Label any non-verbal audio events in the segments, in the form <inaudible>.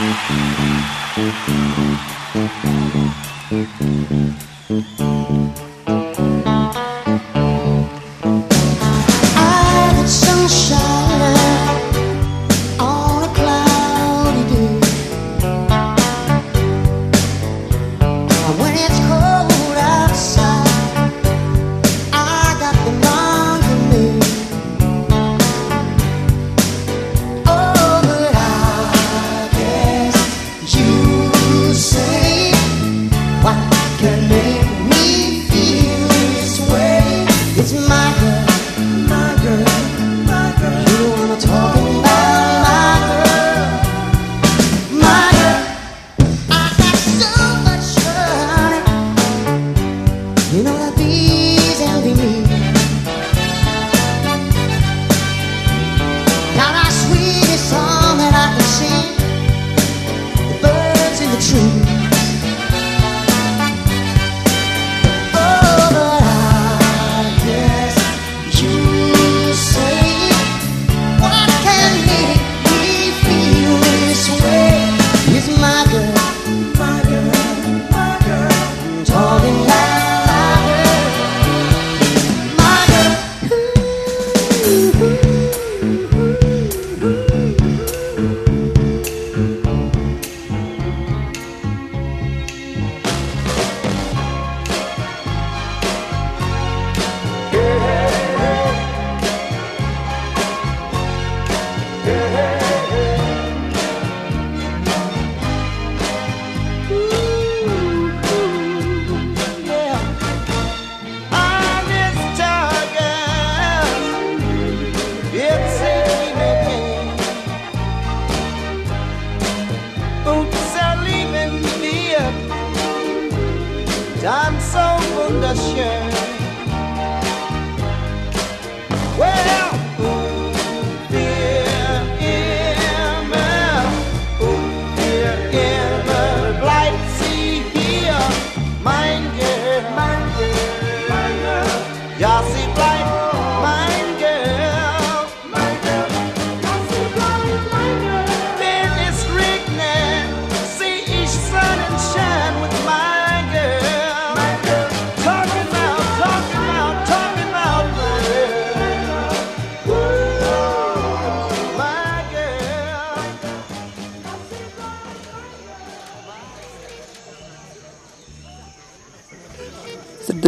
I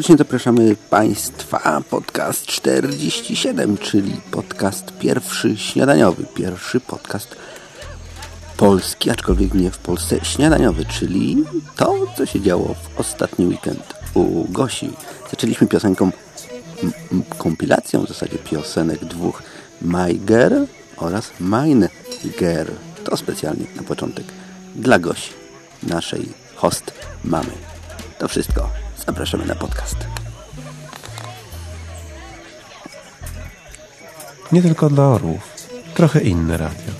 Serdecznie zapraszamy Państwa podcast 47, czyli podcast pierwszy śniadaniowy, pierwszy podcast polski, aczkolwiek nie w Polsce śniadaniowy, czyli to, co się działo w ostatni weekend u Gosi. Zaczęliśmy piosenką, kompilacją w zasadzie piosenek dwóch My Girl oraz Mine Girl. To specjalnie na początek dla Gosi, naszej host mamy. To wszystko. Zapraszamy na podcast. Nie tylko dla orłów. Trochę inne radio.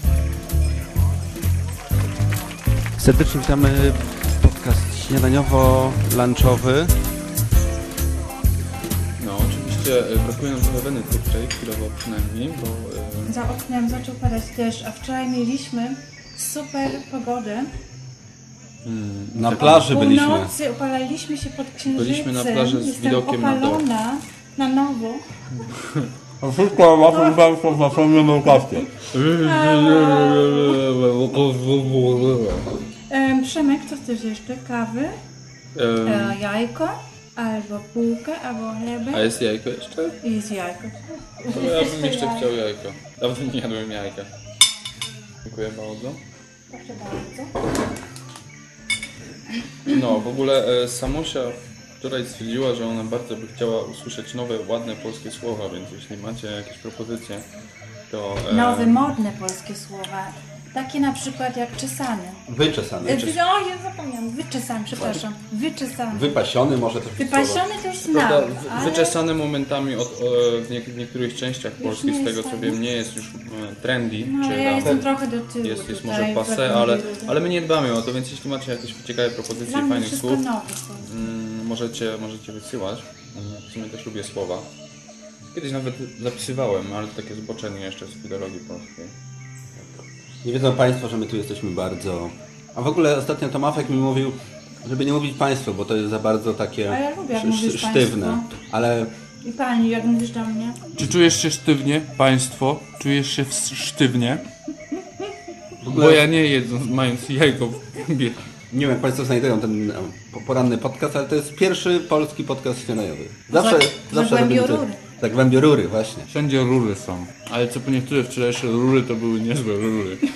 Serdecznie witamy podcast śniadaniowo-lunchowy. No, oczywiście e, brakuje nam trochę weny twórczej, chwilowo przynajmniej, bo e, Za oknem zaczął padać deszcz, a wczoraj mieliśmy super pogodę. Na plaży Po byliśmy. nocy opalaliśmy się pod księżycem. Byliśmy na plaży z Jestem widokiem na dół. opalona na nowo. Wszystko waszym Państwu zapomnioną kawkę. Em, Przemek, co chcesz jeszcze? Kawy? e, E, jajko? Albo bułkę, albo chlebek? A jest jajko jeszcze? I jest jajko. To ja bym jeszcze chciał jajko. Dawno nie jadłem jajka. Dziękuję bardzo. Proszę bardzo. No, w ogóle e, Samusia wczoraj stwierdziła, że ona bardzo by chciała usłyszeć nowe, ładne polskie słowa, więc jeśli macie jakieś propozycje, to... e, Nowe, modne polskie słowa. Takie na przykład jak czesany. Wyczesany. E, wy- O, ja zapomniałam. Wyczesany, przepraszam. Wyczesany. Wypasiony może też. Wypasiony to już znam, ale... wyczesane momentami od, w, nie, w niektórych częściach Polski, z tego co wiem, nie jest już e, trendy, No, czy ale ja jestem trochę do tyłu jest, jest może pewnie ale, ale my nie dbamy o to, więc jeśli macie jakieś ciekawe propozycje Dla fajnych słów, mm, możecie, możecie wysyłać. Mm, W sumie też lubię słowa. Kiedyś nawet zapisywałem, ale to takie zboczenie jeszcze z filologii polskiej. Nie wiedzą Państwo, że my tu jesteśmy bardzo... A w ogóle ostatnio Tomafek mi mówił, żeby nie mówić Państwo, bo to jest za bardzo takie A ja lubię, jak sz- mówisz sztywne. państwo. Ale I pani, jak mówisz do mnie? Czy czujesz się sztywnie, państwo? Czujesz się w- sztywnie? ogóle- Bo ja nie jedząc, mając jajko w gębie. nie wiem, jak Państwo znajdują ten e, po- poranny podcast, ale to jest pierwszy polski podcast śniadaniowy. Zawsze, Za- zawsze robimy to- rury. Zagłębio rury, właśnie. Wszędzie rury są. Ale co po niektóre wczorajsze rury to były niezłe rury. <laughs>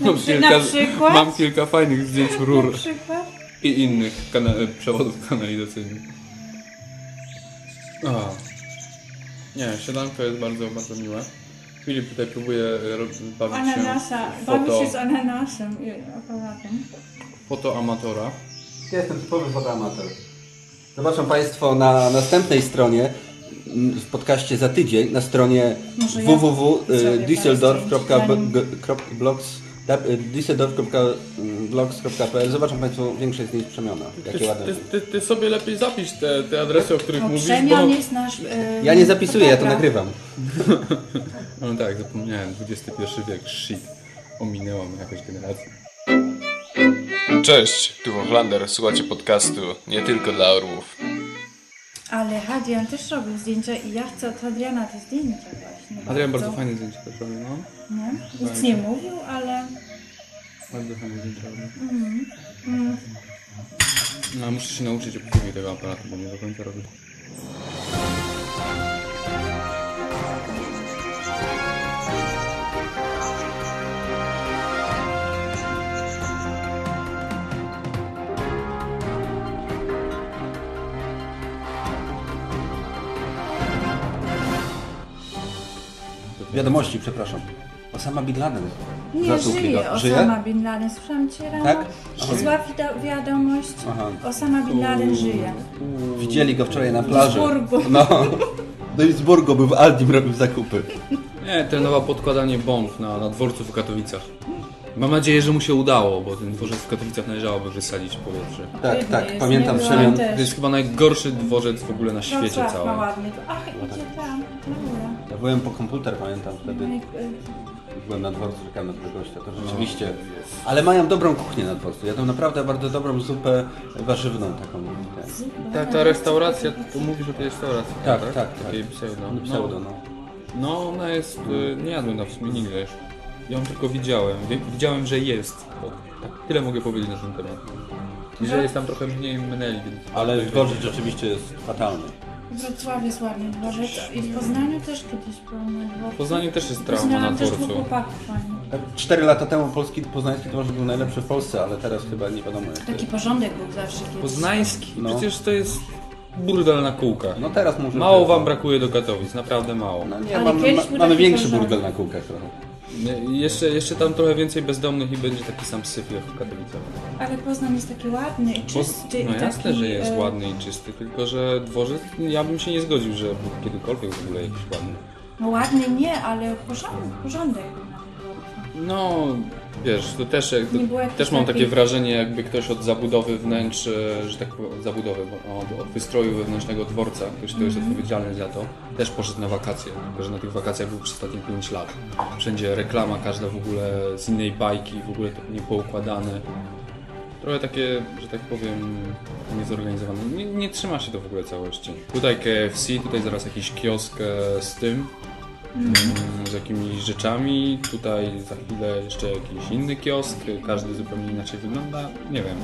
Mam na przykład? Mam kilka fajnych zdjęć Na rur przykład? i innych kana- przewodów kanalizacyjnych. A. Nie, śniadanko jest bardzo, bardzo miłe. Filip tutaj próbuje e, ro- bawić się Ananasa. w Bawi foto, się z ananasem i aparatem. foto amatora. Ja jestem typowy fotoamator. Zobaczą Państwo na następnej stronie, w podcaście za tydzień, na stronie Może ja www.düsseldorf.blogs.pl Zobaczą Państwo większość z nich przemiana. Jakie Ty, ładne. ty, ty, ty sobie lepiej zapisz te, te adresy, o których No mówisz, Przemian bo... jest nasz... e, Ja nie zapisuję, ja to nagrywam. <laughs> No tak, zapomniałem, XXI wiek, shit. Ominęła mnie jakaś generacja. Cześć, tu Hochlander, słuchacie podcastu nie tylko dla orłów. Ale Hadrian też robił zdjęcia i ja chcę od Hadriana te zdjęcia właśnie. Adrian bardzo fajne zdjęcie też robi, no. Nie? Nic nie mówił, ale... Bardzo fajne zdjęcia robi. Mm. No, muszę się nauczyć obsługi tego aparatu, bo nie do końca robię. Wiadomości, przepraszam. Osama Bin Laden. Nie żyje. Osama Bin Laden. Słyszałam cię rano. Tak? Zła wiadomość. Aha. Osama Bin Laden żyje. Widzieli go wczoraj na plaży. Duisburgu. No. Do Duisburgu był w Aldim, robił zakupy. Nie, trenował podkładanie bomb na, na dworcu w Katowicach. Mam nadzieję, że mu się udało, bo ten dworzec w Katowicach należałoby wysadzić w powietrze. Tak, tak, jest, pamiętam Przemian. To jest chyba najgorszy dworzec w ogóle na świecie Wrocław ma całym. ładnie. Ach, idzie tam. Ja byłem po komputer, pamiętam wtedy. No Byłem na dworcu, czekałem na tego gościa, to rzeczywiście. Ale mają dobrą kuchnię na dworcu. Jadą naprawdę bardzo dobrą zupę warzywną taką. Ta, ta restauracja, tu mówisz o tej restauracji, Tak, tak, tak. Takiej pseudo. No, pseudo, no. No, ona jest, y, nie jadłem tam w sumie nigdy jeszcze. Ją tylko widziałem. Wie- Widziałem, że jest. O, tak, tyle mogę powiedzieć na ten temat. I że jest tam trochę mniej meneli, więc... Ale dworzec rzeczywiście jest fatalny. W Wrocławiu jest ładny dworzec. I w Poznaniu też kiedyś był dworcu. W Poznaniu też jest trauma na Poznałam też dwóch dworcu. chłopaków fajnych. Cztery lata temu polski poznański dworzec był najlepszy w Polsce, ale teraz chyba nie wiadomo jak to Taki jest. porządek był zawsze kiedyś. Poznański? No. Przecież to jest burdel na kółkach. No teraz może... Mało wam brakuje do Katowic, naprawdę mało. No nie, Ale mamy, kiedyś był mamy taki większy porządek. burdel na kółkach trochę. Jeszcze, jeszcze tam trochę więcej bezdomnych i będzie taki sam syf jak w Katowicach. Ale Poznań jest taki ładny i czysty. no i taki, jasne, że jest e, ładny i czysty, tylko że dworzec, ja bym się nie zgodził, że był kiedykolwiek w ogóle jakiś ładny. No ładny nie, ale porządek. No, wiesz, to też, jakichś też mam takie wrażenie, jakby ktoś od zabudowy wnętrz, e, że tak powiem, od zabudowy, od, od wystroju wewnętrznego dworca, ktoś, kto jest odpowiedzialny za to, też poszedł na wakacje, tylko że na tych wakacjach był przez ostatnie 5 lat. Wszędzie reklama, każda w ogóle z innej bajki, w ogóle tak niepoukładane. Trochę takie, że tak powiem, niezorganizowane. Nie, nie trzyma się to w ogóle całości. Tutaj KFC, tutaj zaraz jakiś kiosk e, z tym, z jakimiś rzeczami. Tutaj za chwilę jeszcze jakiś inny kiosk, każdy zupełnie inaczej wygląda. Nie wiem,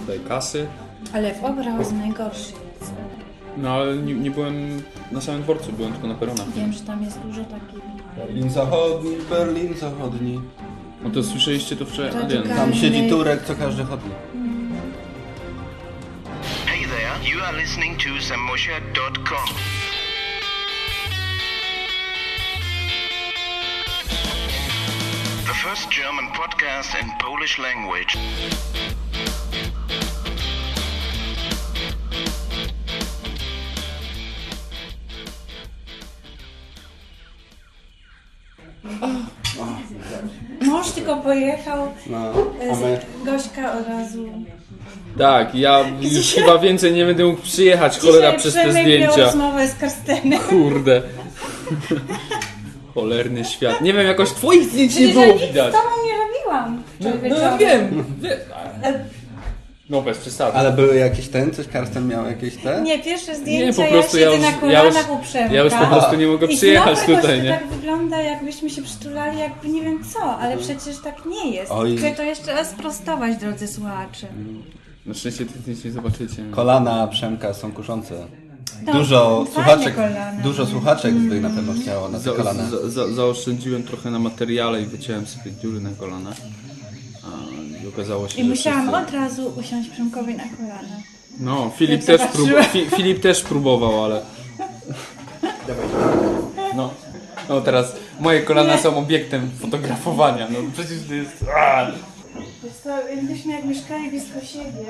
tutaj kasy. Ale w obraz najgorszy jest. No ale nie, nie byłem na samym dworcu, byłem tylko na peronach. Wiem, że tam jest dużo takich. Berlin zachodni, Berlin zachodni. No to słyszeliście to wczoraj, Adrian. Radykalny. Tam siedzi Turek, co każdy chodzi. Hey there, you are listening to Samosia.com. first German podcast in Polish language. Mąż tylko pojechał, No, e, a my... Gośka od razu. Tak, ja już chyba więcej nie będę mógł przyjechać, cholera, Dzisiaj przez te Przemek miał zdjęcia. rozmowę z Karstenem. Kurde. <laughs> Cholerny świat. Nie wiem, jakoś twoich zdjęć nie było ja nic widać. z tobą nie robiłam. No, no ja wiem. wiem. No bez przesady. Ale były jakieś ten, coś Karsten miał jakieś te? Nie, pierwsze Nie, zdjęcia, po prostu ja ja siedzę już, na ja już, kolanach u Przemka. ja już po prostu nie mogę I przyjechać tutaj, nie? to tak wygląda, jakbyśmy się przytulali, jakby nie wiem co, ale przecież tak nie jest. Oj. Chcę to jeszcze raz sprostować, drodzy słuchacze. Na szczęście ty zdjęć nie zobaczycie. Kolana Przemka są kuszące. To Dużo słuchaczek, kolana. dużo słuchaczek by na pewno chciało na te Za, kolana. za, za, zaoszczędziłem trochę na materiale i wyciąłem sobie dziury na kolanach. A, I okazało się, I że musiałam wszyscy... od razu usiąść Przemkowi na kolana. No, Filip Jak też, zobaczyłem. prób... Fi, Filip też próbował, ale... No. no teraz moje kolana są obiektem fotografowania. No przecież to jest... A! Wiesz co, jakbyśmy jak mieszkali blisko siebie,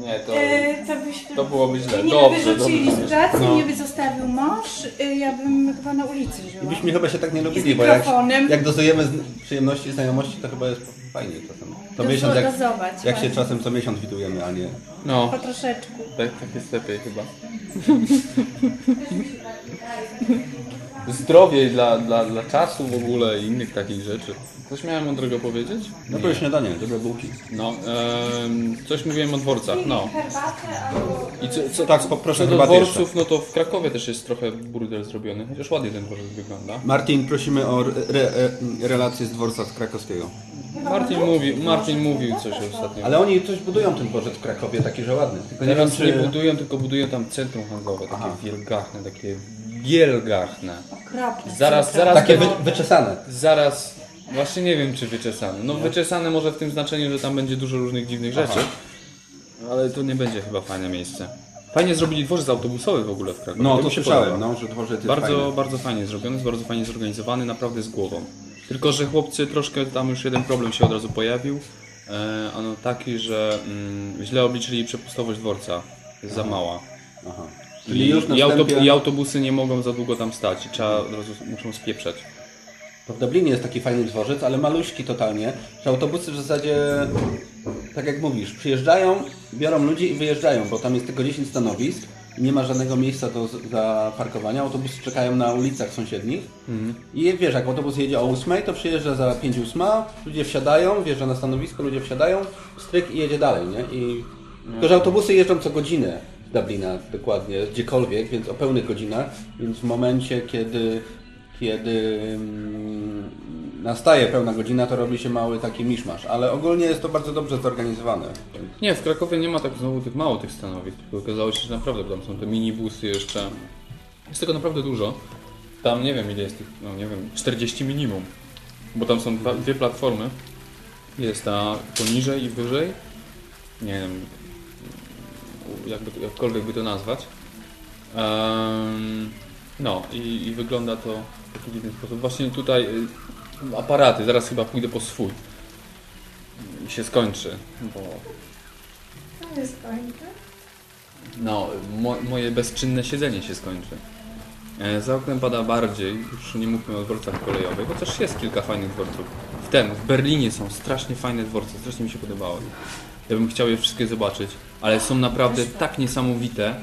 Nie, to... e, to byśmy To byłoby źle. mnie Dobrze, wyrzucili dobrze. z pracy, No. mnie by zostawił mąż, e, ja bym chyba na ulicy żyła. I byśmy chyba się tak nie I lubili, bo jak, mikrofonem. jak dozujemy z przyjemności znajomości, to chyba jest fajnie czasem. To Dozo- miesiąc, jak, dozować, jak się właśnie. czasem co miesiąc widujemy, a nie... No, Po troszeczku. tak, tak jest lepiej chyba. <laughs> Zdrowie dla, dla, dla czasu w ogóle i innych takich rzeczy. Coś miałem mądrego powiedzieć? Dobre śniadanie, dobre bułki. No, em, coś mówiłem o dworcach, no. Herbatę albo... I co, co, Tak, poproszę co do dworców, no to w Krakowie też jest trochę burdel zrobiony, chociaż ładnie ten dworzec wygląda. Martin, prosimy o re, re, relację z dworca z krakowskiego. Martin, mówi, Martin mówił coś ostatnio. Ale oni coś budują ten dworzec w Krakowie, taki, że ładny. Tylko nie wiem, Teraz nie czy... budują, tylko budują tam centrum handlowe, takie Aha. wielgachne, takie wielgachne. Okropne. Zaraz, zaraz, Takie wy, wyczesane. zaraz, właśnie nie wiem czy wyczesane. No wyczesane może w tym znaczeniu, że tam będzie dużo różnych dziwnych rzeczy, ale to nie będzie chyba fajne miejsce. Fajnie zrobili dworzec autobusowy w ogóle w Krakowie. No, to się słyszałem, no, że dworzec jest Bardzo, fajny. bardzo fajnie zrobiony, jest bardzo fajnie zorganizowany, naprawdę z głową. Tylko, że chłopcy troszkę, tam już jeden problem się od razu pojawił. E, ano taki, że mm, źle obliczyli przepustowość dworca. Jest za mała. Aha. I, Czyli już na i, wstępie- I autobusy nie mogą za długo tam stać i trzeba muszą spieprzać. To w Dublinie jest taki fajny dworzec, ale maluśki totalnie, że autobusy w zasadzie, tak jak mówisz, przyjeżdżają, biorą ludzi i wyjeżdżają, bo tam jest tylko 10 stanowisk nie ma żadnego miejsca do zaparkowania. Autobusy czekają na ulicach sąsiednich i wiesz, jak autobus jedzie o 8, to przyjeżdża za 5 ósma, ludzie wsiadają, wjeżdża na stanowisko, ludzie wsiadają, stryk i jedzie dalej, nie? I... Tylko, że autobusy jeżdżą co godzinę Dublina dokładnie, gdziekolwiek, więc o pełnych godzinach, więc w momencie, kiedy kiedy mm, nastaje pełna godzina, to robi się mały taki miszmasz, ale ogólnie jest to bardzo dobrze zorganizowane. Nie, w Krakowie nie ma tak znowu tych mało tych stanowisk, tylko okazało się, że naprawdę tam są te minibusy jeszcze. Jest tego naprawdę dużo. Tam nie wiem ile jest tych, no nie wiem, 40 minimum. Bo tam są dwie platformy. Jest ta poniżej i wyżej. Nie wiem, jakby, jakkolwiek by to nazwać. Em, no i, i wygląda to w taki dziwny sposób. Właśnie tutaj y, aparaty, zaraz chyba pójdę po swój. I się skończy, bo To jest kończy. no, mo, moje bezczynne siedzenie się skończy. E, Za oknem pada bardziej, już nie mówmy o dworcach kolejowych, chociaż jest kilka fajnych dworców. W ten, w Berlinie są strasznie fajne dworce, strasznie mi się podobały. Ja bym chciał je wszystkie zobaczyć, ale są naprawdę tak niesamowite,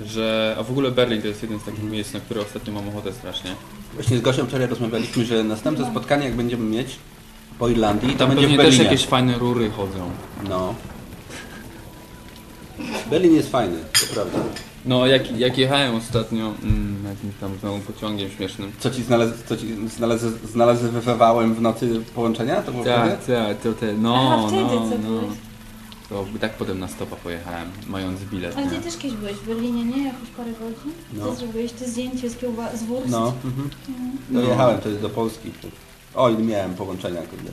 że... A w ogóle Berlin to jest jeden z takich miejsc, na które ostatnio mam ochotę strasznie. Właśnie z Gosią wczoraj rozmawialiśmy, że następne spotkanie, jak będziemy mieć po Irlandii, to Tam będzie w pewnie też Berlinie. jakieś fajne rury chodzą. No. Berlin jest fajny, to prawda. No, jak, jak jechałem ostatnio mm, jakimś tam znowu pociągiem śmiesznym, Co ci, znalaz, co ci znalaz, znalazywałem w nocy połączenia? To było wtedy? Tak, tak, to te, no, Aha, wtedy no, co no. byłeś? Tak potem na stopa pojechałem, mając bilet, Ale nie? ty też kiedyś byłeś w Berlinie, nie? Jakieś parę godzin? No. Ty zrobiłeś te zdjęcie z, kiełba- z wurst? No. Mhm. Dojechałem wtedy do Polski. Oj, miałem połączenia. Kurde.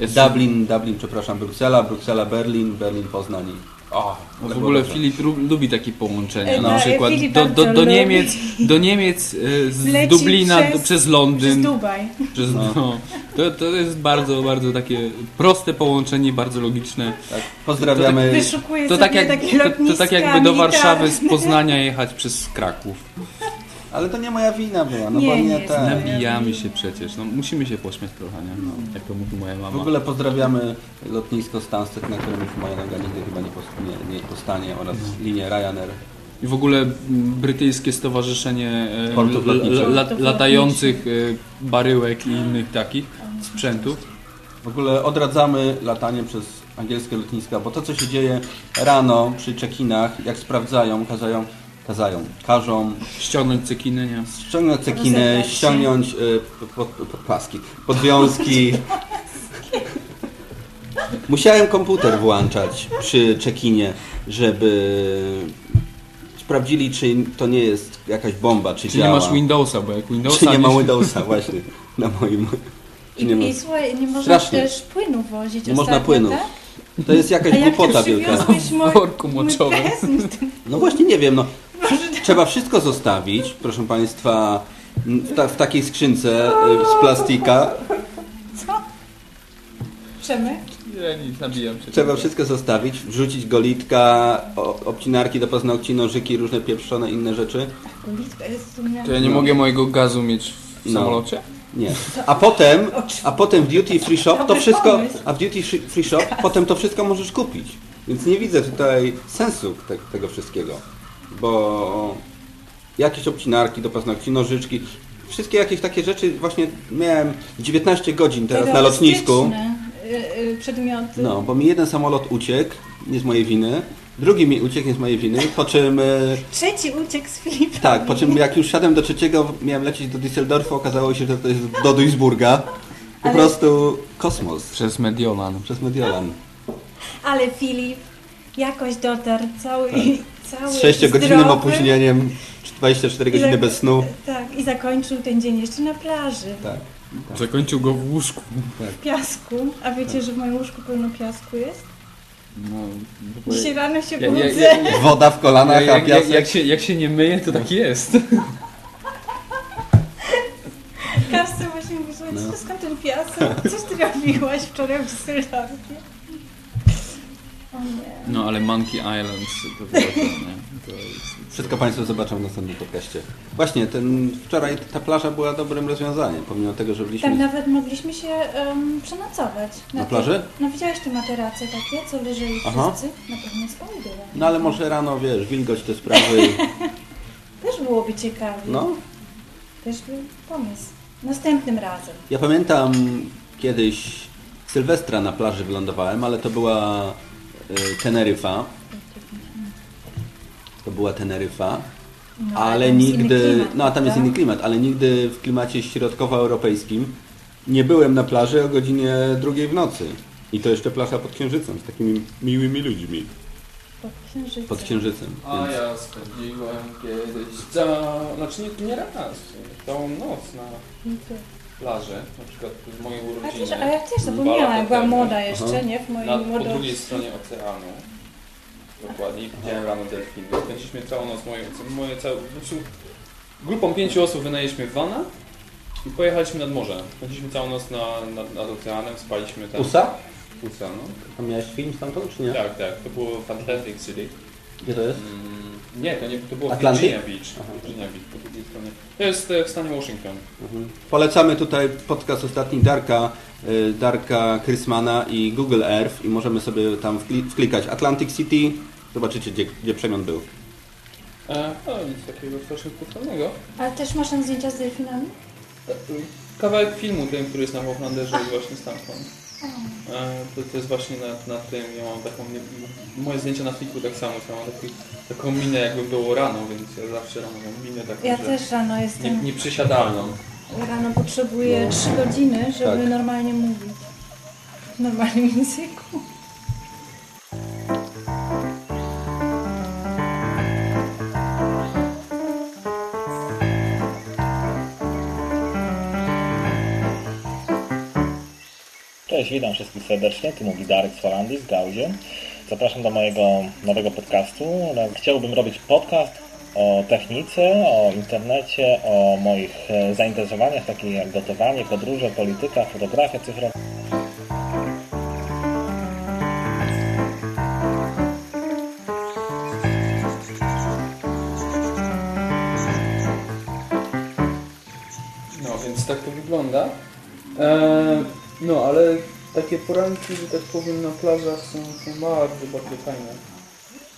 Jest, Dublin, Dublin, przepraszam, Bruksela, Bruksela, Berlin, Berlin, Poznań. i- O, W ale ogóle Filip lu- lubi takie połączenia, E, na no, przykład do, do, do. Niemiec, do Niemiec e, z Leci Dublina przez- przez Przez Londyn, Dubaj. przez, no. to, to jest bardzo, bardzo takie proste połączenie, bardzo logiczne. Tak, pozdrawiamy. Wyszukuję To sobie tak, jak, to, to tak jakby do Warszawy z. <laughs> Poznania jechać przez Kraków. Ale to nie moja wina była, no Nie, bo nie nie ten. Nabijamy się przecież, no musimy się pośmiać trochę, nie? No, jak to mówi moja mama. W ogóle pozdrawiamy lotnisko Stansted, na którym już moja noga nigdy chyba nie, post- nie, nie postanie oraz linię Ryanair. I w ogóle m, brytyjskie stowarzyszenie e, Portów la- latających e, baryłek i innych takich sprzętów. W ogóle odradzamy latanie przez angielskie lotniska, bo to co się dzieje rano przy check-inach, jak sprawdzają, kazają, kazają, każą Ściągnąć cekiny, nie? ściągnąć cekiny, ściągnąć y, pod, pod, paski, podwiązki. Musiałem komputer włączać przy check-inie, żeby sprawdzili, czy to nie jest jakaś bomba, czy Czy nie działa. masz Windowsa, bo jak Windowsa Czy nie ma Windowsa, właśnie, na moim. I, Nie ma. I słuchaj, nie można Strasznie. też płynów wozić Nie można płynów. tak? To jest jakaś A jak głupota ty wielka. mój moczowym. No właśnie nie wiem, no. Trzeba wszystko zostawić, proszę Państwa, w, ta, w takiej skrzynce y, z plastika. Co? Przemek? Nie, nic, nabijam się. Trzeba wszystko zostawić, wrzucić golitka, o, obcinarki do paznokci, nożyki, różne pieprzone inne rzeczy. Jest To ja nie mogę mojego gazu mieć w No. samolocie? Nie. A potem, a potem w duty free shop to Dobry wszystko, pomysł. a w duty free- free shop potem to wszystko możesz kupić. Więc nie widzę tutaj sensu te, tego wszystkiego. Bo jakieś obcinarki do paznokci, nożyczki, wszystkie jakieś takie rzeczy właśnie miałem 19 godzin teraz na lotnisku. Y, y, Przedmioty. No, bo mi jeden samolot uciekł, nie z mojej winy. Drugi mi uciekł, nie z mojej winy. Po czym, e, Trzeci uciekł z Filipem. tak, po czym jak już siadłem do trzeciego, miałem lecieć do Düsseldorfu, okazało się, że to jest do Duisburga. Po Ale- prostu kosmos. Przez Mediolan. Przez Mediolan. Ale Filip jakoś dotarł cały, cały Z 6-godzinnym zdrowy. opóźnieniem, 24 godziny bez snu. Tak, i zakończył ten dzień jeszcze na plaży, Tak. Zakończył go w łóżku. w piasku. A wiecie, że w moim łóżku pełno piasku jest? No, Dzisiaj rano się Ja- budzę. ja- ja- Woda w kolanach, a piasek. jak, się, jak się nie myje, to tak jest. Kasce właśnie mówi, słuchaj, No. skąd ten piasek? Coś ty robiłaś wczoraj w Düsseldorfie? No ale Monkey Island to było to, nie? To jest... Wszystko Państwo zobaczą w następnym podcaście. Właśnie, ten, wczoraj ta plaża była dobrym rozwiązaniem, pomimo tego, że byliśmy... Tam nawet mogliśmy się em, przenocować. Na te- plaży? No widziałeś te materace takie, co leżeli Aha. wszyscy? Na pewno spojrzę. No ale może rano, wiesz, wilgoć te sprawy. <laughs> Też byłoby ciekawie. No, Też był pomysł. Następnym razem. Ja pamiętam kiedyś Sylwestra na plaży wylądowałem, ale to była Teneryfa. To była Teneryfa. No, ale nigdy, klimat, no a tam jest prawda? inny klimat, ale nigdy w klimacie środkowoeuropejskim nie byłem na plaży o godzinie drugiej w nocy. I to jeszcze plaża pod księżycem, z takimi miłymi ludźmi Pod księżycem. pod księżycem. A Więc ja spędziłem kiedyś ca... znaczy nie, nie raz, całą noc na plaży, na przykład w mojej A, też, a ja też zapomniałam, jak temu, młoda jeszcze, Aha. nie? W mojej Na, po młodości. drugiej stronie oceanu. Dokładnie. I widziałem rano delfiny. Spędziliśmy całą noc moje, moje całe, znaczy, grupą pięciu osób wynajęliśmy vana i pojechaliśmy nad morze. Spędziliśmy całą noc na, nad, nad oceanem, spaliśmy tam. USA? Usa, no. A miałeś film stamtąd, czy nie? Tak, tak. To było w Atlantic City. Gdzie to jest? Mm, nie, to nie, to było Atlantic? w Virginia Beach. Virginia Beach po drugiej stronie. To jest e, w stanie Washington. Polecamy tutaj podcast ostatni Darka, y, Darka Krysmana i Google Earth i możemy sobie tam wkli- wklikać Atlantic City. Zobaczycie, gdzie, gdzie przegląd był. E, no nic takiego strasznie kulturalnego. Ale też masz tam zdjęcia z delfinami? E, Kawałek filmu, ten, który jest na Hochlanderze jest właśnie stamtąd. To, to jest właśnie na, na tym, ja mam taką, nie- moje zdjęcia na fliku tak samo, ja mam taki, taką minę jakby było rano, więc ja zawsze rano mam minę taką, Ja że też rano nie, jestem. nieprzysiadalną. Rano potrzebuję 3 godziny, żeby Tak. normalnie mówić. W normalnym języku. Cześć, witam wszystkich serdecznie. Tu mówi Darek z Holandii, z Gauzie. Zapraszam do mojego nowego podcastu. No, Chciałbym robić podcast o technice, o internecie, o moich e, zainteresowaniach, takich jak gotowanie, podróże, polityka, fotografia cyfrowa. No, więc tak to wygląda. E, no, ale takie poranki, że tak powiem, na plażach są, są bardzo, bardzo fajne.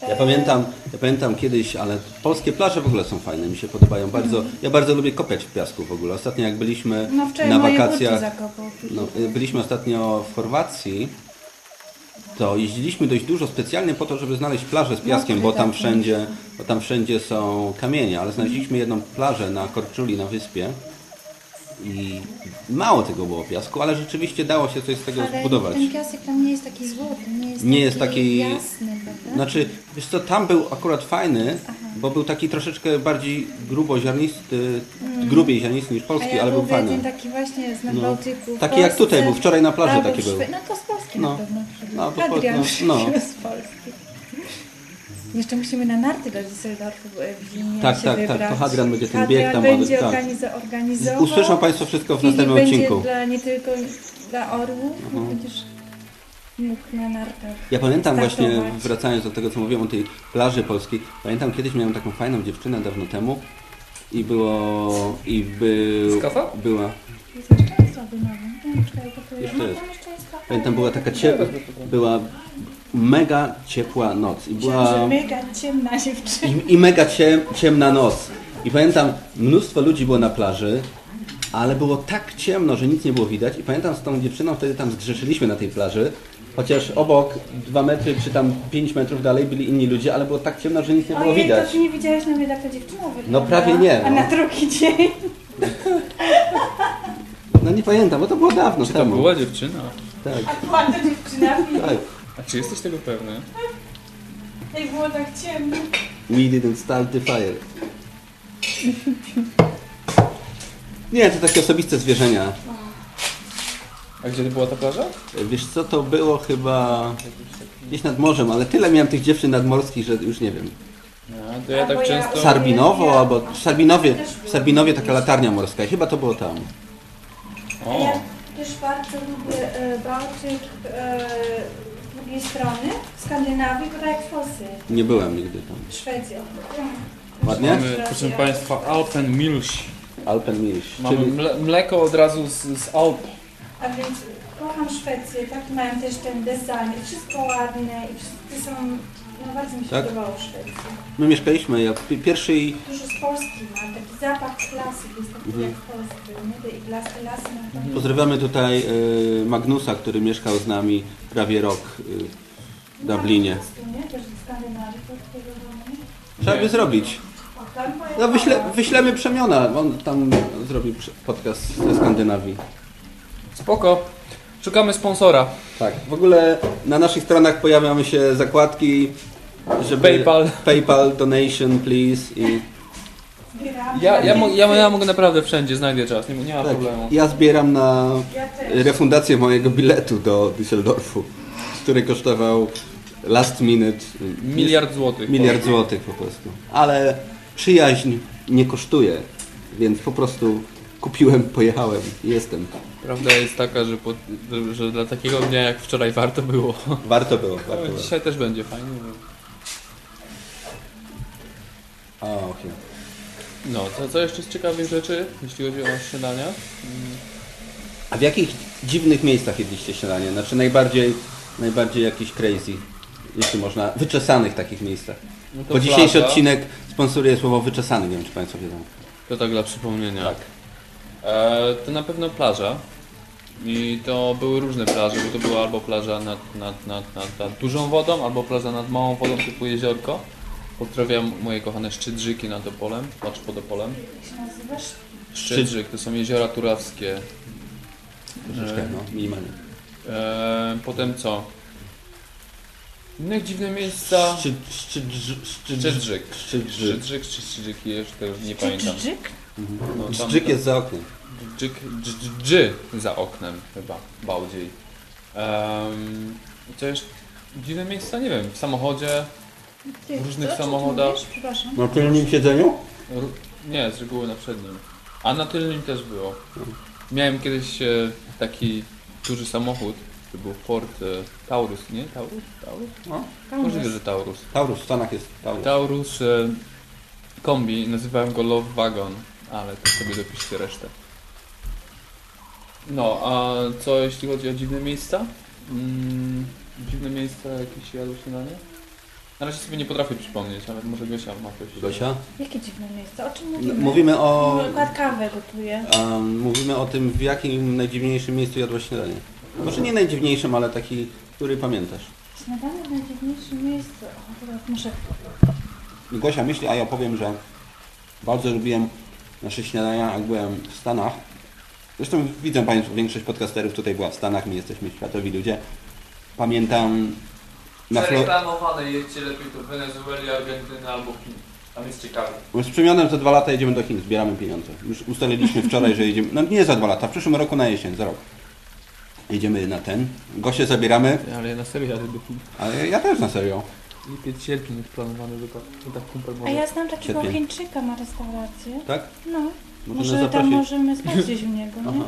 Ja pamiętam, ja pamiętam kiedyś, ale polskie plaże w ogóle są fajne, mi się podobają bardzo. Ja bardzo lubię kopiać w piasku w ogóle. Ostatnio jak byliśmy No wczoraj na moje wakacjach, buty zakopał. no, y, byliśmy ostatnio w Chorwacji, to jeździliśmy dość dużo specjalnie po to, żeby znaleźć plażę z piaskiem, bo tam wszędzie, bo tam wszędzie są kamienie, ale znaleźliśmy jedną plażę na Korczuli na wyspie i mało tego było piasku, ale rzeczywiście dało się coś z tego Ale zbudować. ten piasek tam nie jest taki złoty, nie jest, Nie taki, jest taki- jasny, prawda? Znaczy, wiesz co, tam był akurat fajny, bo był taki troszeczkę bardziej grubo ziarnisty, grubiej ziarnisty niż polski, ja ale był fajny. taki właśnie z No. Nadbałtyku. w Taki jak tutaj był, wczoraj na plaży taki był. No to z Polski No. na pewno. No, to Adrian no, no. z Polski. Jeszcze musimy na narty do Düsseldorfu e, w zimie Tak, się tak, tak, wybrać. to Hadrian będzie ten bieg tam, będzie tak. organizo- organizował. Usłyszą Państwo wszystko w Filip następnym będzie odcinku. Dla, nie tylko dla orłów, będziesz mógł na nartach Ja pamiętam właśnie, startować. wracając do tego, co mówiłem o tej plaży polskiej, pamiętam kiedyś miałem taką fajną dziewczynę dawno temu i było, i był, Skafa? była, Jest jeszcze jest Jeszcze pamiętam była taka ciepła, była mega ciepła noc i była... że mega ciemna dziewczyna. I, i mega ciem, ciemna noc. I pamiętam, mnóstwo ludzi było na plaży, ale było tak ciemno, że nic nie było widać. I pamiętam z tą dziewczyną wtedy tam zgrzeszyliśmy na tej plaży. Chociaż obok, dwa metry czy tam pięć metrów dalej byli inni ludzie, ale było tak ciemno, że nic nie było Ojej, widać. to ty nie widziałeś na mnie, jak ta dziewczyna wygląda. No prawie nie, A no. na drugi dzień. No nie pamiętam, bo to było dawno Czy to temu. była dziewczyna? Tak, A była to dziewczyna, tak. A czy jesteś tego pewny? jak było tak ciemno. We didn't start the fire. Nie, to takie osobiste zwierzenia. A gdzie to była ta plaża? Wiesz co, to było chyba gdzieś nad morzem, ale tyle miałem tych dziewczyn nadmorskich, że już nie wiem. No, to ja Albo tak ja- często... Sarbinowo Ja- albo w Sarbinowie, w Sarbinowie taka latarnia morska, chyba to było tam. Ja O, też bardzo lubię e, Bałtyk e, drugiej strony, w Skandynawii, bo tak jak w Polsce, Nie byłem nigdy tam. w Szwecji. Ładnie? mamy, proszę Państwa, Alpenmilch. Alpenmilch, Mamy czyli mle mleko od razu z, z Alp. A więc kocham Szwecję, tak mają też ten design, wszystko ładne i wszyscy są, no bardzo mi się Tak? podobało Szwecja. my mieszkaliśmy, jak pi- pierwszy i Dużo z Polski ma, taki zapach klasy, jest taki Mhm. jak w Polsce, lasy na pewno. pozdrawiamy tutaj y, Magnusa, który mieszkał z nami prawie rok y, w Dublinie. Nie? Też w Skandynawii, to takiego domu. Trzeba by zrobić. No wyśle, wyślemy Przemiona, on tam zrobił podcast ze Skandynawii. Spoko. Szukamy sponsora. Tak, w ogóle na naszych stronach pojawiają się zakładki, żeby... PayPal. PayPal, donation please i... Ja, ja, mo ja, ja mogę naprawdę wszędzie, znajdę czas, nie, nie ma Tak, problemu. ja zbieram na refundację mojego biletu do Düsseldorfu, który kosztował last minute y, Miliard złotych. miliard złotych po prostu. Ale przyjaźń nie kosztuje, więc po prostu kupiłem, pojechałem i jestem. Prawda jest taka, że, po, że, że dla takiego dnia jak wczoraj warto było. Warto było, warto było. Dzisiaj też będzie fajnie. A, okej. No, co, co jeszcze z ciekawych rzeczy, jeśli chodzi o śniadania? A w jakich dziwnych miejscach jedliście śniadanie? Znaczy najbardziej, najbardziej jakiś crazy, jeśli można, wyczesanych takich miejscach. No Bo dzisiejszy plaża. odcinek sponsoruje słowo wyczesany, nie wiem czy Państwo wiedzą. To tak dla przypomnienia. Tak. E, to na pewno plaża. I to były różne plaże, bo to była albo plaża nad, nad, nad, nad, nad dużą wodą, albo plaża nad małą wodą typu jeziorko. Pozdrawiam moje kochane Szczydrzyki nad Opolem, znaczy pod Opolem. Jak się nazywasz? Szczydrzyk to są jeziora turawskie. Troszeczkę, no, minimalnie. E, potem co? Inne dziwne miejsca. Szczy, szczydrz, Szczydrzyk. Szczydrzyk. Szczydrzyk czy Szczydrzyki, jeszcze nie pamiętam. Dżyk? No, tam- Szczyk jest za oknem. Dżyk, dż, dż, dż za oknem chyba, bardziej. Um, co jeszcze? Dziwne miejsca? Nie wiem, w samochodzie, Ty, W różnych co? Co ty samochodach. mówisz? Przepraszam. Na tylnym siedzeniu? r- nie, z reguły na przednim. A na tylnym też było. Miałem kiedyś e, taki duży samochód, to był Ford e, Taurus, nie? Taurus? Taurus? No. Możliwe, że Taurus. Taurus, w Stanach jest Taurus. Taurus e, kombi, nazywałem go Love Wagon, ale to sobie dopiszcie resztę. No, a co jeśli chodzi o dziwne miejsca? Mm, dziwne miejsca, jakieś jadło śniadanie? Na razie sobie nie potrafię przypomnieć, ale może Gosia ma coś. Gosia? Jakie dziwne miejsce? O czym mówimy? Mówimy o... Na przykład kawę gotuję. Um, mówimy o tym, w jakim najdziwniejszym miejscu jadłaś śniadanie. Może nie najdziwniejszym, ale taki, który pamiętasz. Śniadanie w najdziwniejszym miejscu. O, teraz muszę... Gosia myśli, a ja powiem, że bardzo lubiłem nasze śniadania, jak byłem w Stanach. Zresztą widzę Państwo, większość podcasterów tutaj była w Stanach, my jesteśmy światowi ludzie. Pamiętam na. Przereklamowane jedźcie lepiej do Wenezueli, Argentyny albo Chin. Tam jest ciekawie. Z przemianem za dwa lata jedziemy do Chin, zbieramy pieniądze. Już ustaliliśmy wczoraj, że jedziemy, no nie za dwa lata, w przyszłym roku na jesień, za rok. Jedziemy na ten. Goście zabieramy, Ale ja na serio jadę do Chin. ale ja też na serio. Lipiec, sierpień jest planowany, że tak, że tak kumpel A może. ja znam takiego. Chińczyka, ma restaurację. Tak? No. Możemy Może tam zaprosić. możemy spać gdzieś u niego, <laughs> nie? Aha.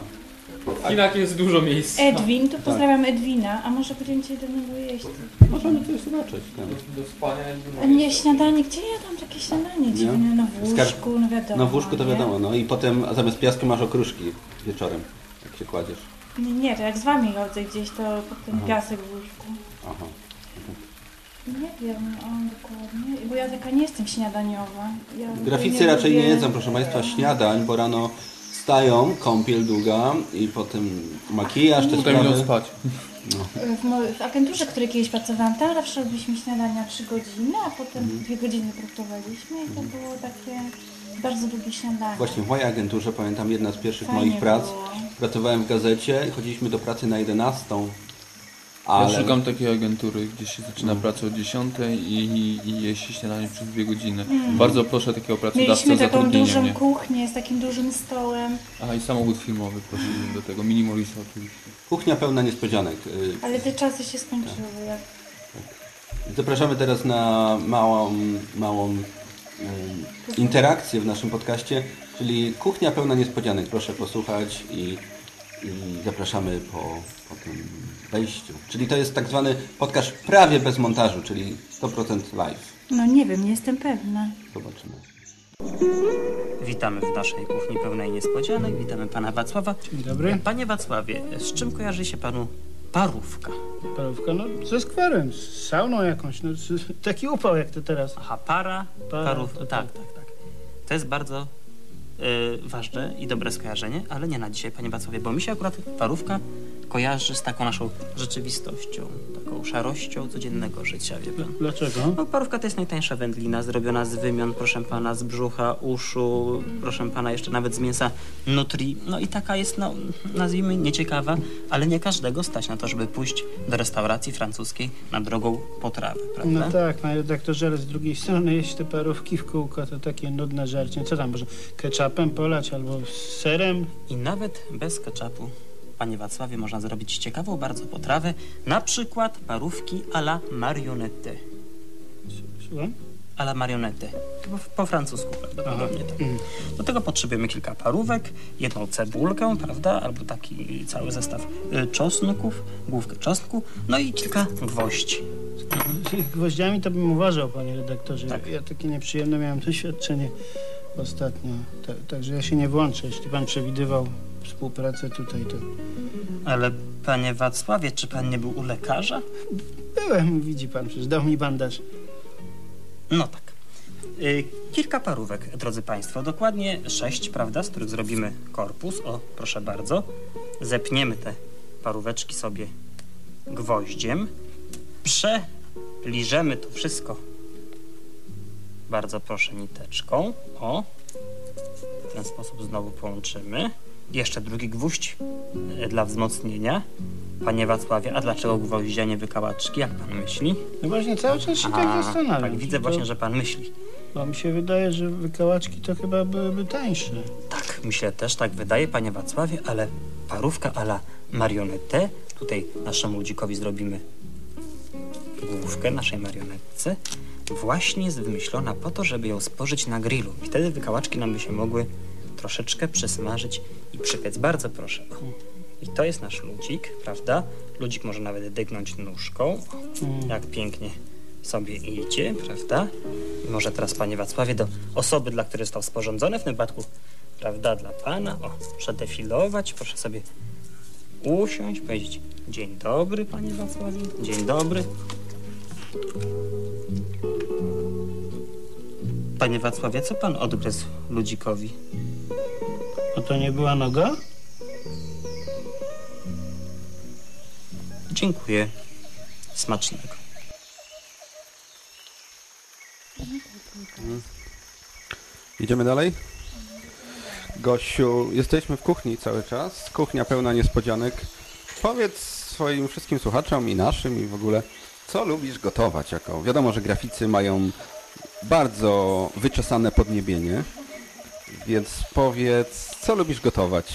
W Chinach jest dużo miejsc. Edwin, Tak. to pozdrawiam Edwina, a może będziemy dzisiaj do niego jeść. Możemy coś zobaczyć. Tam. Do, do spania A nie, śniadanie, gdzie ja tam takie śniadanie dziwne? No w Skar- łóżku, no wiadomo. No w łóżku to nie? wiadomo, no i potem zamiast piasku masz okruszki wieczorem, jak się kładziesz. Nie, nie, to jak z wami chodzę gdzieś, to potem piasek w łóżku. Aha. Nie wiem, on dokładnie, bo ja taka nie jestem śniadaniowa. Ja Graficy raczej nie jedzą, proszę Państwa, śniadań, bo rano wstają, kąpiel długa i potem makijaż, te Potem idą sprawy. spać. W, mo- w agenturze, w której kiedyś pracowałam, tam zawsze robiliśmy śniadania 3 godziny, a potem Mhm. 2 godziny próbowaliśmy i to było takie... Bardzo lubię śniadanie. Właśnie w mojej agenturze, pamiętam jedna z pierwszych Fajnie moich prac, było. pracowałem w gazecie i chodziliśmy do pracy na 11, Ja ale szukam takiej agentury, gdzie się zaczyna praca o 10 i, i, i je się śniadanie przez dwie godziny. Bardzo proszę takiego pracodawcę Mm. Mieliśmy o taką dużą mnie. kuchnię z takim dużym stołem, A i samochód filmowy prosili do tego, minimalista oczywiście. kuchnia pełna niespodzianek. Ale te czasy się skończyły. Jak... Zapraszamy teraz na małą, małą interakcję w naszym podcaście, czyli kuchnia pełna niespodzianek. Proszę posłuchać i, i zapraszamy po, po tym wejściu. Czyli to jest tak zwany podcast prawie bez montażu, czyli 100% live. No nie wiem, nie jestem pewna. Zobaczymy. Witamy w naszej kuchni pełnej niespodzianek. Witamy pana Wacława. Dzień dobry. Panie Wacławie, z czym kojarzy się panu parówka? Parówka, no ze skwerem, z sauną jakąś, no z, taki upał jak to teraz. Aha, para, Para, parówka. to Tak, tak, tak. To jest bardzo ważne i dobre skojarzenie, ale nie na dzisiaj, panie Wacławie, bo mi się akurat parówka kojarzy z taką naszą rzeczywistością, taką szarością codziennego życia, wie pan. Dlaczego? No, parówka to jest najtańsza wędlina, zrobiona z wymion, proszę pana, z brzucha, uszu, proszę pana, jeszcze nawet z mięsa nutri. No i taka jest, no, nazwijmy, nieciekawa, ale nie każdego stać na to, żeby pójść do restauracji francuskiej na drogą potrawę, prawda? No tak, panie redaktorze, ale z drugiej strony jeść te parówki w kółko to takie nudne żarcie. Co tam, może ketchupem polać albo serem? I nawet bez ketchupu, panie Wacławie, można zrobić ciekawą bardzo potrawę, na przykład parówki à la marionnette. Słucham? A la marionette. To po, francusku prawdopodobnie. Tak. Do tego potrzebujemy kilka parówek, jedną cebulkę, prawda, albo taki cały zestaw y, czosnków, główkę czosnku, no i kilka gwoździ. Z gwoździami to bym uważał, panie redaktorze. Tak. Ja takie nieprzyjemne miałem doświadczenie ostatnio. Ta, także ja się nie włączę. Jeśli pan przewidywał współpracę tutaj, to Ale panie Wacławie, czy pan nie był u lekarza? byłem, widzi pan, przecież dał mi bandaż. No tak. Y, kilka parówek, drodzy państwo, dokładnie sześć, prawda, z których zrobimy korpus. O, proszę bardzo. Zepniemy te paróweczki sobie gwoździem. Przeliżemy to wszystko bardzo proszę niteczką. O, w ten sposób znowu połączymy. Jeszcze drugi gwóźdź y, dla wzmocnienia. Panie Wacławie, a dlaczego gwoździa nie wykałaczki, jak pan myśli? No właśnie cały czas się tak A, zastanawiam. Tak, widzę czy właśnie, to, że pan myśli. Bo mi się wydaje, że wykałaczki to chyba byłyby tańsze. Tak, mi się też tak wydaje, panie Wacławie, ale parówka a la marionette, tutaj naszemu ludzikowi zrobimy główkę naszej marionetce, właśnie jest wymyślona po to, żeby ją spożyć na grillu. I wtedy wykałaczki nam by się mogły troszeczkę przesmażyć i przypiec. Bardzo proszę. I to jest nasz ludzik, prawda? Ludzik może nawet dygnąć nóżką. O, jak pięknie sobie idzie, prawda? I może teraz, panie Wacławie, do osoby, dla której został sporządzony, w tym wypadku, prawda, dla pana, o, przedefilować, proszę sobie usiąść, powiedzieć dzień dobry, panie Wacławie, dzień dobry. Panie Wacławie, co pan odgryzł ludzikowi? A to nie była noga? Dziękuję. Smacznego. Idziemy dalej? Gosiu, jesteśmy w kuchni cały czas. Kuchnia pełna niespodzianek. Powiedz swoim wszystkim słuchaczom i naszym i w ogóle, co lubisz gotować? Jako? Wiadomo, że graficy mają bardzo wyczesane podniebienie, więc powiedz, co lubisz gotować?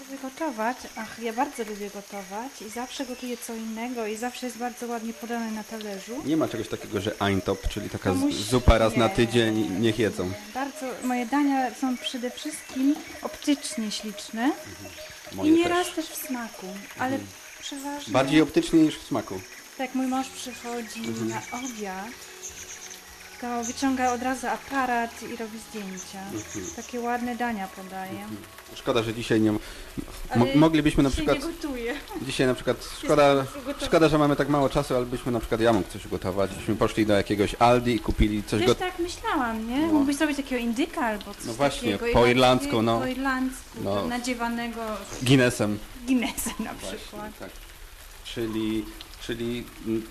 Lubię gotować. Ach, ja bardzo lubię gotować i zawsze gotuję co innego i zawsze jest bardzo ładnie podane na talerzu. Nie ma czegoś takiego, że eintop, czyli taka zupa raz na nie. tydzień, niech jedzą. Bardzo, moje dania są przede wszystkim optycznie śliczne Moje i nieraz też. też. w smaku, ale przeważnie... Bardziej optycznie niż w smaku. Tak, mój mąż przychodzi Mhm. na obiad, to wyciąga od razu aparat i robi zdjęcia. Mhm. Takie ładne dania podaje. Szkoda, że dzisiaj nie... Mo moglibyśmy na przykład... nie. Dzisiaj na przykład szkoda, szkoda, że mamy tak mało czasu, ale byśmy na przykład ja mógł coś ugotować. Byśmy poszli do jakiegoś Aldi i kupili coś Też tak myślałam, nie? No. Mógłbyś zrobić takiego indyka albo coś No właśnie, takiego. po irlandzku, no. Po irlandzku, No. nadziewanego Guinnessem. Guinnessem na Właśnie, przykład. tak. Czyli, czyli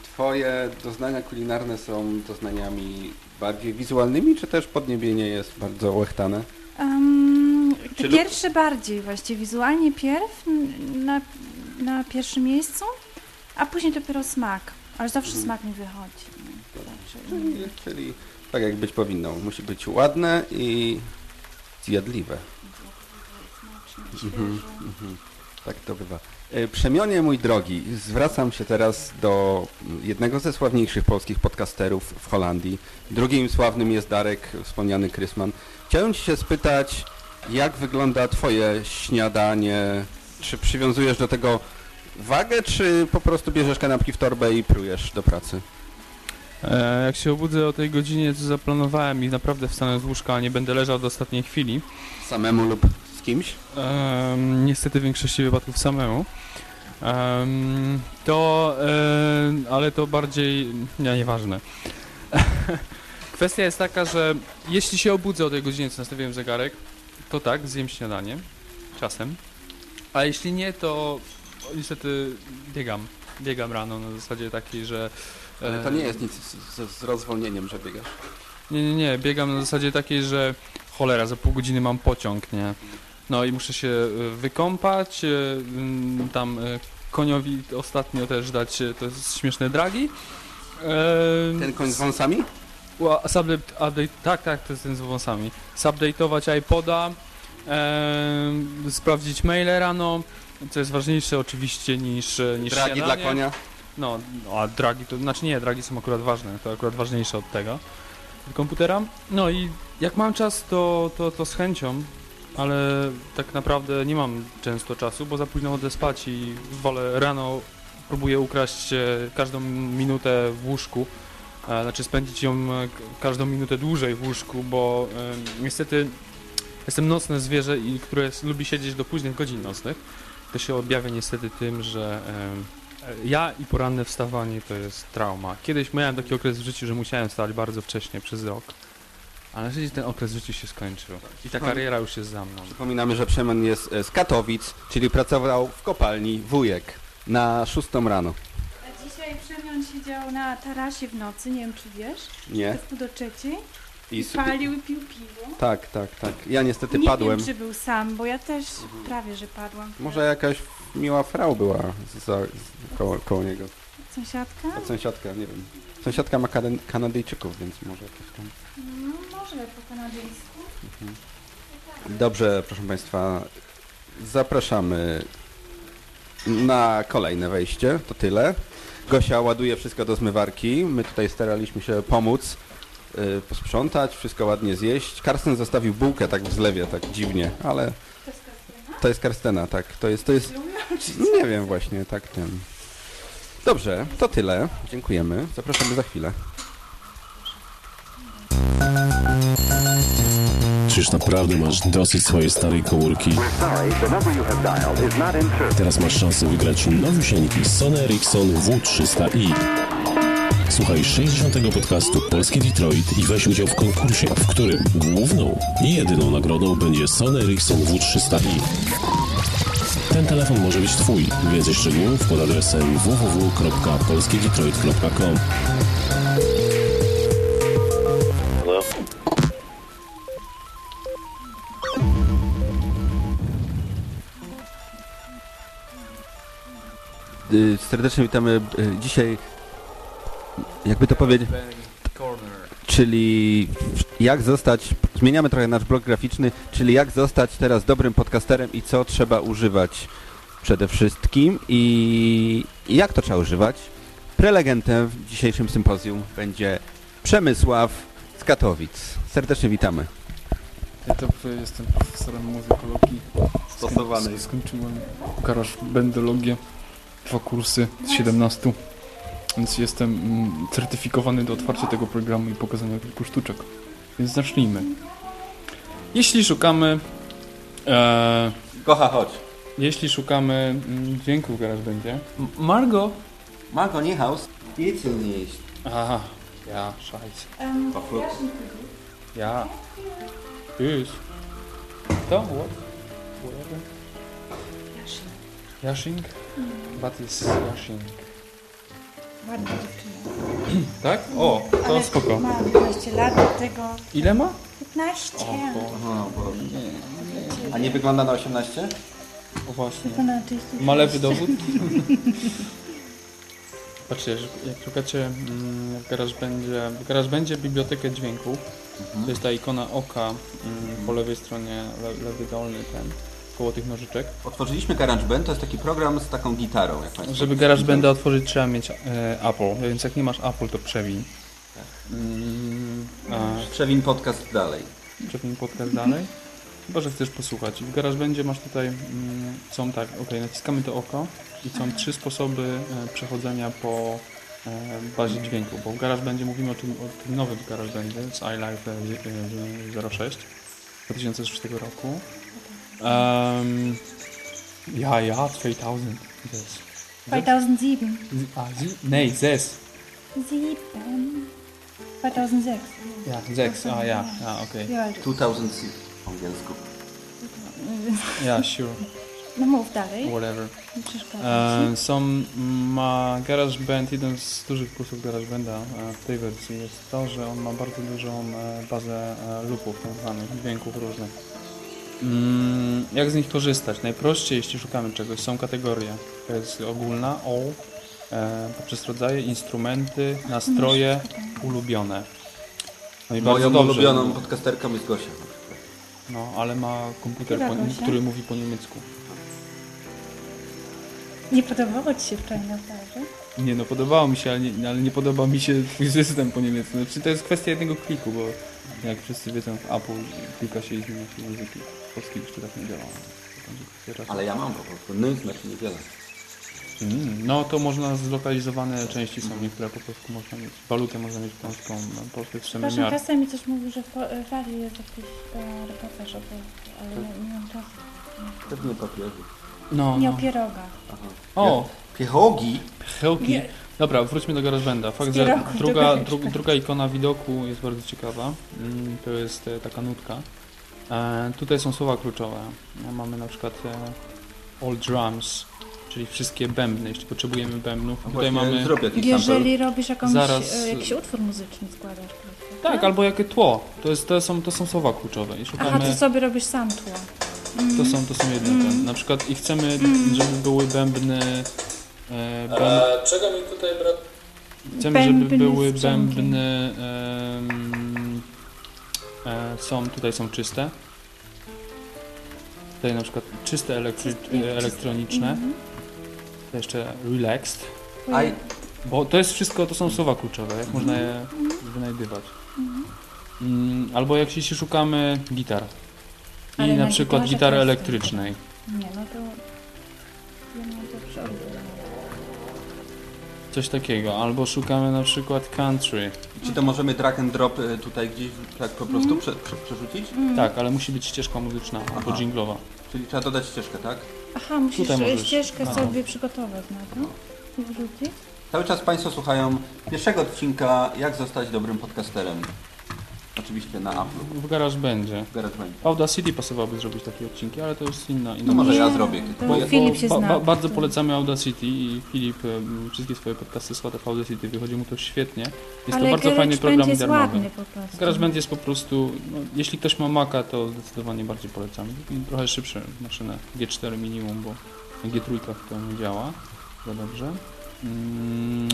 twoje doznania kulinarne są doznaniami bardziej wizualnymi, czy też podniebienie jest bardzo łechtane? Um, Czy te lub- pierwsze bardziej właściwie, wizualnie pierw na, na pierwszym miejscu, a później dopiero smak. Ale zawsze Mhm. smak mi wychodzi. Zawsze. Czyli, czyli tak jak być powinno. Musi być ładne i zjadliwe. Mhm, mhm. Tak to bywa. E, Przemionie, mój drogi, zwracam się teraz do jednego ze sławniejszych polskich podcasterów w Holandii. Drugim sławnym jest Darek, wspomniany Krysman. Chciałem Ci się spytać, jak wygląda Twoje śniadanie? Czy przywiązujesz do tego wagę, czy po prostu bierzesz kanapki w torbę i prujesz do pracy? E, jak się obudzę o tej godzinie, co zaplanowałem i naprawdę wstanę z łóżka, a nie będę leżał do ostatniej chwili. Samemu lub z kimś? Em, niestety w większości wypadków samemu. Em, to, e, ale to bardziej, nie, nieważne. <laughs> Kwestia jest taka, że jeśli się obudzę o tej godzinie, co nastawiłem zegarek, to tak, zjem śniadanie, czasem. A jeśli nie, to niestety biegam. Biegam rano na zasadzie takiej, że... Ale to e, nie jest nic z, z rozwolnieniem, że biegasz. nie, nie, nie, biegam na zasadzie takiej, że cholera, za pół godziny mam pociąg, nie? No i muszę się y, wykąpać, mm, tam y, koniowi ostatnio też dać, to jest śmieszne dragi. Ten koń z wąsami? Update, tak, tak, to jest ten z wąsami. Subdate'ować iPoda, sprawdzić maile rano, co jest ważniejsze oczywiście niż, e, niż Dragi dla śniadanie. konia? No, no, a dragi to, znaczy nie, dragi są akurat ważne, to akurat ważniejsze od tego, od komputera. No i jak mam czas, to, to, to z chęcią, ale tak naprawdę nie mam często czasu, bo za późno chodzę spać i wolę rano, próbuję ukraść e, każdą minutę w łóżku, e, znaczy spędzić ją e, każdą minutę dłużej w łóżku, bo niestety jestem nocne zwierzę, i które lubi siedzieć do późnych godzin nocnych. To się objawia niestety tym, że ja i poranne wstawanie to jest trauma. Kiedyś miałem taki okres w życiu, że musiałem wstać bardzo wcześnie przez rok. Ale szczęście ten okres w życiu się skończył. I ta kariera już jest za mną. Przypominamy, że Przemian jest e, z Katowic, czyli pracował w kopalni Wujek na 6 rano. A dzisiaj Przemian siedział na tarasie w nocy, nie wiem czy wiesz, Nie? pół do trzeciej I i s- palił i pił piwo. Tak, tak, tak. Ja niestety nie padłem. wiem, czy był sam, bo ja też prawie, że padłam. Może jakaś miła frau była za, z, koło, koło niego. Sąsiadka? A sąsiadka, nie wiem. Sąsiadka ma Kanadyjczyków, Kanadyjczyków, więc może jakoś tam. No, po kanadyjsku. Dobrze, proszę Państwa, zapraszamy na kolejne wejście, to tyle. Gosia ładuje wszystko do zmywarki, my tutaj staraliśmy się pomóc, y, posprzątać, wszystko ładnie zjeść. Karsten zostawił bułkę tak w zlewie, tak dziwnie, ale to jest Karstena, tak, to jest, to jest, nie wiem właśnie, tak ten. Dobrze, to tyle, dziękujemy, zapraszamy za chwilę. Czyż naprawdę masz dosyć swojej starej komórki? Teraz masz szansę wygrać nowusieńki Sony Ericsson W300i. Słuchaj 60. podcastu Polski Detroit i weź udział w konkursie, w którym główną i jedyną nagrodą będzie Sony Ericsson W300i. Ten telefon może być Twój. Więcej szczegółów pod adresem www.polskiedetroit.com Serdecznie witamy y, dzisiaj, jakby to powiedzieć, czyli jak zostać, zmieniamy trochę nasz blog graficzny, czyli jak zostać teraz dobrym podcasterem i co trzeba używać przede wszystkim i, jak to trzeba używać. Prelegentem w dzisiejszym sympozjum będzie Przemysław z Katowic. Serdecznie witamy. Ja to y, jestem profesorem muzykologii. Stosowanej. Skoń- Skończyłem bendologię, dwa kursy z 17, więc jestem mm, certyfikowany do otwarcia tego programu i pokazania kilku sztuczek. Więc zacznijmy. Jeśli szukamy... E, Kocha, chodź. Jeśli szukamy mm, dźwięku w GarageBandzie... M- Margo! Margo, nie haus. Idź nicht. Aha, ja, scheiße. Warum? Ja. Tschüss. To? What? Whatever. What is Yashing? Ładna dziewczyna. <clears throat> Tak? O, to Ale spoko. Ma 15 lat, do tego Ile ma? 15. Aha, Boże. A nie wygląda na 18? O właśnie. Tylko na 30. Ma lewy dowód? <laughs> Patrzcie, jak szukacie mm, w GarageBandzie, w GarageBandzie bibliotekę dźwięków, to jest ta ikona oka mm, po lewej stronie, le, lewy dolny ten, koło tych nożyczek. Otworzyliśmy GarageBand, to jest taki program z taką gitarą, jak Państwo Żeby GarageBanda otworzyć trzeba mieć e, Apple, więc jak nie masz Apple to przewin. Mm, a, Przewin podcast dalej. Przewin podcast dalej. Chyba, że chcesz posłuchać. W GarageBandzie masz tutaj, mm, są tak, ok, naciskamy to oko i są trzy sposoby e, przechodzenia po e, bazie dźwięku, bo w GarageBandzie mówimy o tym, o tym nowym GarageBandzie z iLife e, 06 2006 roku. Um, ja, ja, 2000. Yes. 2007. Ah, sie? Nee, zes. 7. 2006. Ja, sechs. Ah, ja, ja, okej. Ja, 2006 po angielsku. Ja, sure. No mów dalej. Whatever. E, są, ma GarageBand, jeden z dużych plusów GarageBanda e, w tej wersji jest to, że on ma bardzo dużą e, bazę e, loopów, tak zwanych dźwięków różnych. Mm, jak z nich korzystać? Najprościej, jeśli szukamy czegoś, są kategorie. To jest ogólna, all, e, poprzez rodzaje, instrumenty, nastroje, ulubione. No i bardzo Moją dobrze. ulubioną podcasterką jest Gosia. No, ale ma komputer, Która po, Gosia? który mówi po niemiecku. Nie podobało Ci się wczoraj na plaży? Nie no, podobało mi się, ale nie, ale nie podoba mi się twój system po niemiecku. Znaczy to jest kwestia jednego kliku, bo jak wszyscy wiedzą w Apple klika się zmienia się języki. Polski jeszcze tak nie działa. Ale ja mam po prostu. No znaczy niewiele. Mm, no to można zlokalizowane części są, niektóre po prostu można mieć. Walutę można mieć polską, no, polskie Przepraszam, miar. czasem mi coś mówi, że w po- w Walii jest jakiś e, reportaż o Polsce, ale nie, nie mam czasu. Pewnie papieru. No, Nie no. o pierogach. O! Piechogi? Piechogi. Nie. Dobra, wróćmy do GarageBanda. Fakt, że druga, do dru, druga ikona widoku jest bardzo ciekawa. Mm, To jest e, taka nutka. E, tutaj są słowa kluczowe. E, Mamy na przykład e, all drums, czyli wszystkie bębny, jeśli potrzebujemy bębnów. Tutaj właśnie mamy... zrobię jakiś Jeżeli robisz jakąś, Zaraz- jakiś utwór muzyczny składasz. prawda? Tak, albo jakie tło. To, jest, to, są, to są słowa kluczowe. I Aha, szukamy... ty sobie robisz sam tło. To są, to są jedne. Ten. Na przykład i chcemy, Mm. żeby były bębny... E, bęb... czego mi tutaj brak? Chcemy, żeby były bębny. e, są, tutaj są czyste. Tutaj na przykład czyste elektry, elektroniczne. Mhm. To jeszcze relaxed. Oj. Bo to jest wszystko, to są słowa kluczowe, jak można je wynajdywać. Mhm. Mm, albo jak jeśli szukamy gitar. I Ale na na przykład gitary elektrycznej. Nie, no to... Ja mam do przodu. Coś takiego. Albo szukamy na przykład country. Czy to możemy drag and drop y, tutaj gdzieś tak po prostu prze, prze, przerzucić? Tak, ale musi być ścieżka muzyczna albo dżinglowa. Czyli trzeba dodać ścieżkę, tak? Aha, musisz Tutaj możesz- ścieżkę sobie przygotować na to i wrzucić. Cały czas Państwo słuchają pierwszego odcinka Jak zostać dobrym podcasterem. Oczywiście na Apple. W garaż będzie. W garaż będzie. Audacity pasowałoby zrobić takie odcinki, ale to jest inna inna No może ja zrobię. to Bo Filip się ba, zna. ba, bardzo polecamy Audacity i Filip em, wszystkie swoje podcasty składa w Audacity, wychodzi mu to świetnie. Jest Ale to bardzo fajny program jest darmowy. ładny po prostu. GarageBand jest po prostu, no, jeśli ktoś ma Maca, to zdecydowanie bardziej polecamy. I trochę szybsze maszyny, G4 minimum, bo na G3 to nie działa za dobrze. Mm,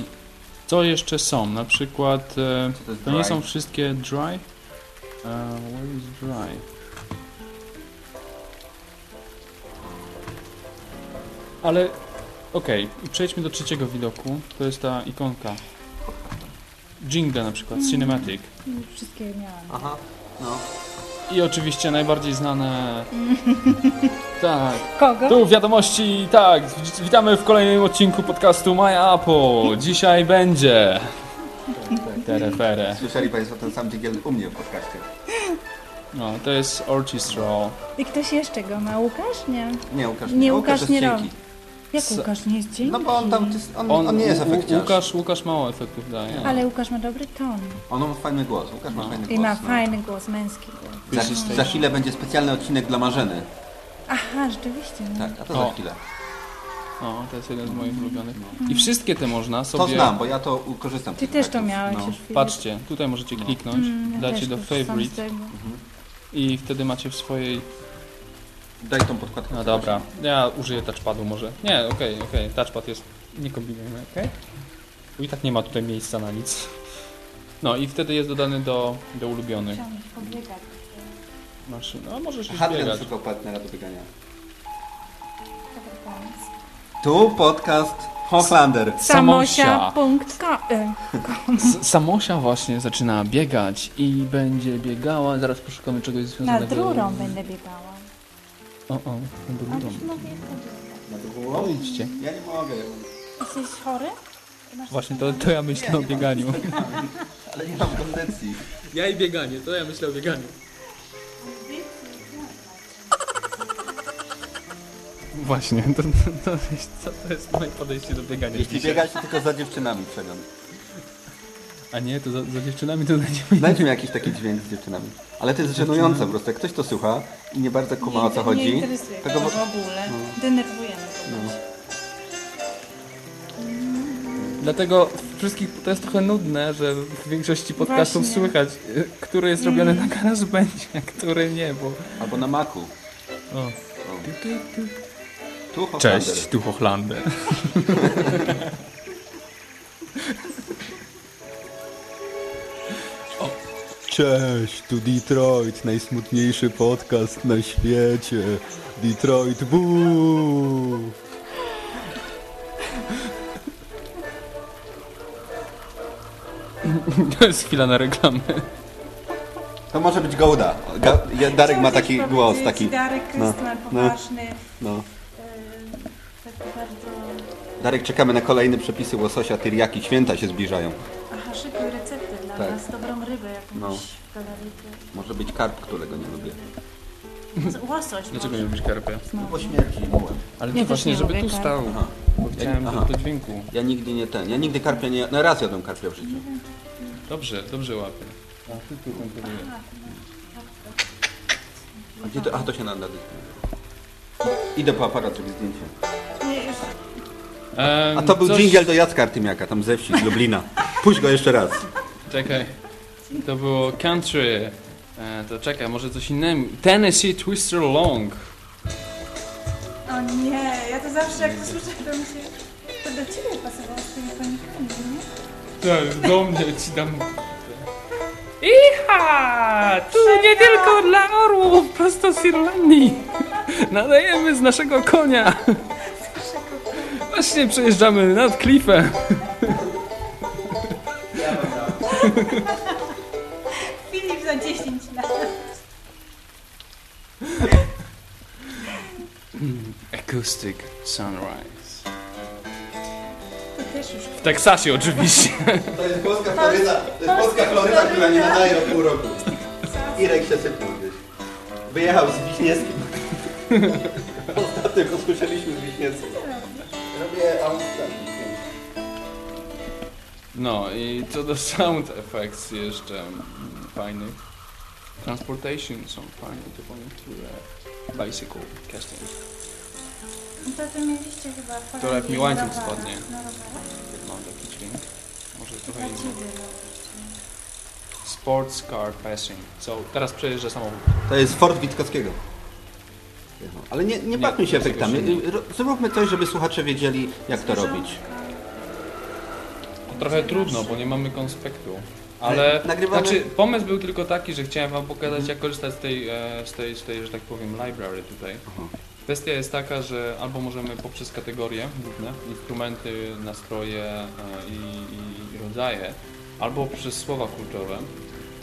Co jeszcze są? Na przykład, e, to to nie są wszystkie dry. Uh, where is dry? Ale okej, przejdźmy do trzeciego widoku. To jest ta ikonka. Jingle na przykład, Cinematic. Wszystkie miałam. Aha, no. I oczywiście najbardziej znane. <laughs> Tak. Kogo? Tu wiadomości, tak. Witamy w kolejnym odcinku podcastu My Apple. Dzisiaj będzie. Terefere. Słyszeli Państwo ten sam dźwięk u mnie w podcaście. No, to jest Orchestral. I ktoś jeszcze go ma? Łukasz? Nie. Nie, Łukasz Nie, Łukasz jest nie robi. Jak Łukasz nie jest dzięki? No bo on tam, on, on, nie jest Łu- efekciarz. Łukasz, Łukasz mało efektów daje. Ale Łukasz ma dobry ton. On ma fajny głos. Łukasz ma fajny I głos. ma no. fajny głos, męski głos. Za, za chwilę będzie specjalny odcinek dla Marzeny. Aha, rzeczywiście. No. Tak, a to O. za chwilę. O, to jest jeden z moich ulubionych. I wszystkie te można sobie... To znam, bo ja to korzystam z Ty tych też to efektów. miałeś No. już, Filip. Patrzcie, tutaj możecie kliknąć, Mm, ja dacie też do korzystam z favorite tego. i wtedy macie w swojej... Daj tą podkładkę. No dobra, ja użyję touchpadu może. Nie, okej, okej, touchpad jest... Nie kombinujmy, okej? Bo i tak nie ma tutaj miejsca na nic. No i wtedy jest dodany do, do ulubionych Chciałam pobiegać. maszyn. No możesz już Hadrian biegać. szukał partnera do biegania. Dobry pomysł. Tu podcast Hochlander. Samosia.com S- Samosia właśnie zaczyna biegać i będzie biegała. Zaraz poszukamy czegoś Na związanego. drurą będę biegała. O, o, na. No wiem, No idźcie. Ja nie mogę. Jesteś chory? Masz Właśnie to, to ja myślę o bieganiu. <laughs> Ale nie mam kondycji. Ja i bieganie, to ja myślę o bieganiu. Właśnie, to, to, to, jest, co to jest moje podejście do biegania Jeśli dzisiaj. biegać, to tylko za dziewczynami przegląd. A nie, to za, za dziewczynami to znajdziemy. Znajdźmy jakiś taki dźwięk z dziewczynami. Ale to jest żenujące po prostu. Jak ktoś to słucha i nie bardzo kuma o co nie, chodzi, Nie interesuje to to go... w ogóle. No. Denerwujemy No. kogoś. Dlatego wszystkich to jest trochę nudne, że w większości podcastów Właśnie. słychać, y, który jest robiony na GarageBandzie, a który nie, bo... Albo na maku. O. O. Tu Hochlander. Cześć, tu Hochlander. <laughs> Cześć, tu Detroit, najsmutniejszy podcast na świecie. Detroit, buu! To jest chwila na reklamę. To może być Gołda. Ga ja- Darek ma taki głos, taki... Darek jest no, no, poważny. no. taki bardzo... Darek, czekamy na kolejne przepisy łososia tyriaki. Święta się zbliżają. Aha, dla Tak. nas. Dobrą rybę jakąś No. Może być karp, którego nie lubię. Łosoś Dlaczego może. nie lubisz karpia? No bo śmierci mułem. Ale to też właśnie, nie żeby lubię tu stał. Aha. Bo chciałem Aha. do, do dźwięku. Ja nigdy nie ten. Ja nigdy karpia nie... No raz jadłem karpia w życiu. Dobrze, dobrze łapię. A ty tu kontroluję. A gdzie to... A, to się nada. Idę po aparat, żeby zdjęcie. A to był coś- dżingiel do Jacka Artymiaka, tam ze wsi, z Lublina. Puść go jeszcze raz. Czekaj. To było country. E, to czekaj, może coś innego. Tennessee Twister Long. O nie, ja to zawsze jak to słyszę, to mi się... To do ciebie pasowało z tymi konikami, nie? Tak, do mnie ci dam. Iha! Tu nie tylko dla orłów, prosto z Irlandii. Nadajemy z naszego konia. Właśnie przejeżdżamy nad klifem. Filip za 10 lat. Acoustic Sunrise. To też już... W Teksasie oczywiście. To jest polska Floryda, to jest polska Floryda, która nie nadaje od pół roku. Irek się sypnął gdzieś. Wyjechał z Wiśniewskim. <laughs> Ostatnio go słyszeliśmy z Wiśniewskim. Robię Australię. No i co do sound effects jeszcze mm, fajnych. Transportation są fajne, to powiem które bicycle casting. No to ty mieliście chyba To jak mi łańcuch spadnie. Mam taki dźwięk. Może trochę inny. Sports car passing. So, teraz przejeżdża samochód. To jest Ford Witkowskiego. Ale nie, nie bawmy się efektami. nie- Zróbmy coś, żeby słuchacze wiedzieli, jak to robić. Trochę trudno, bo nie mamy konspektu. Ale Nagrywamy- znaczy, pomysł był tylko taki, że chciałem wam pokazać, jak korzystać z tej, e, z tej, z tej, że tak powiem, library tutaj. Kwestia jest taka, że albo możemy poprzez kategorie główne, instrumenty, nastroje e, i, i, rodzaje, albo poprzez słowa kluczowe,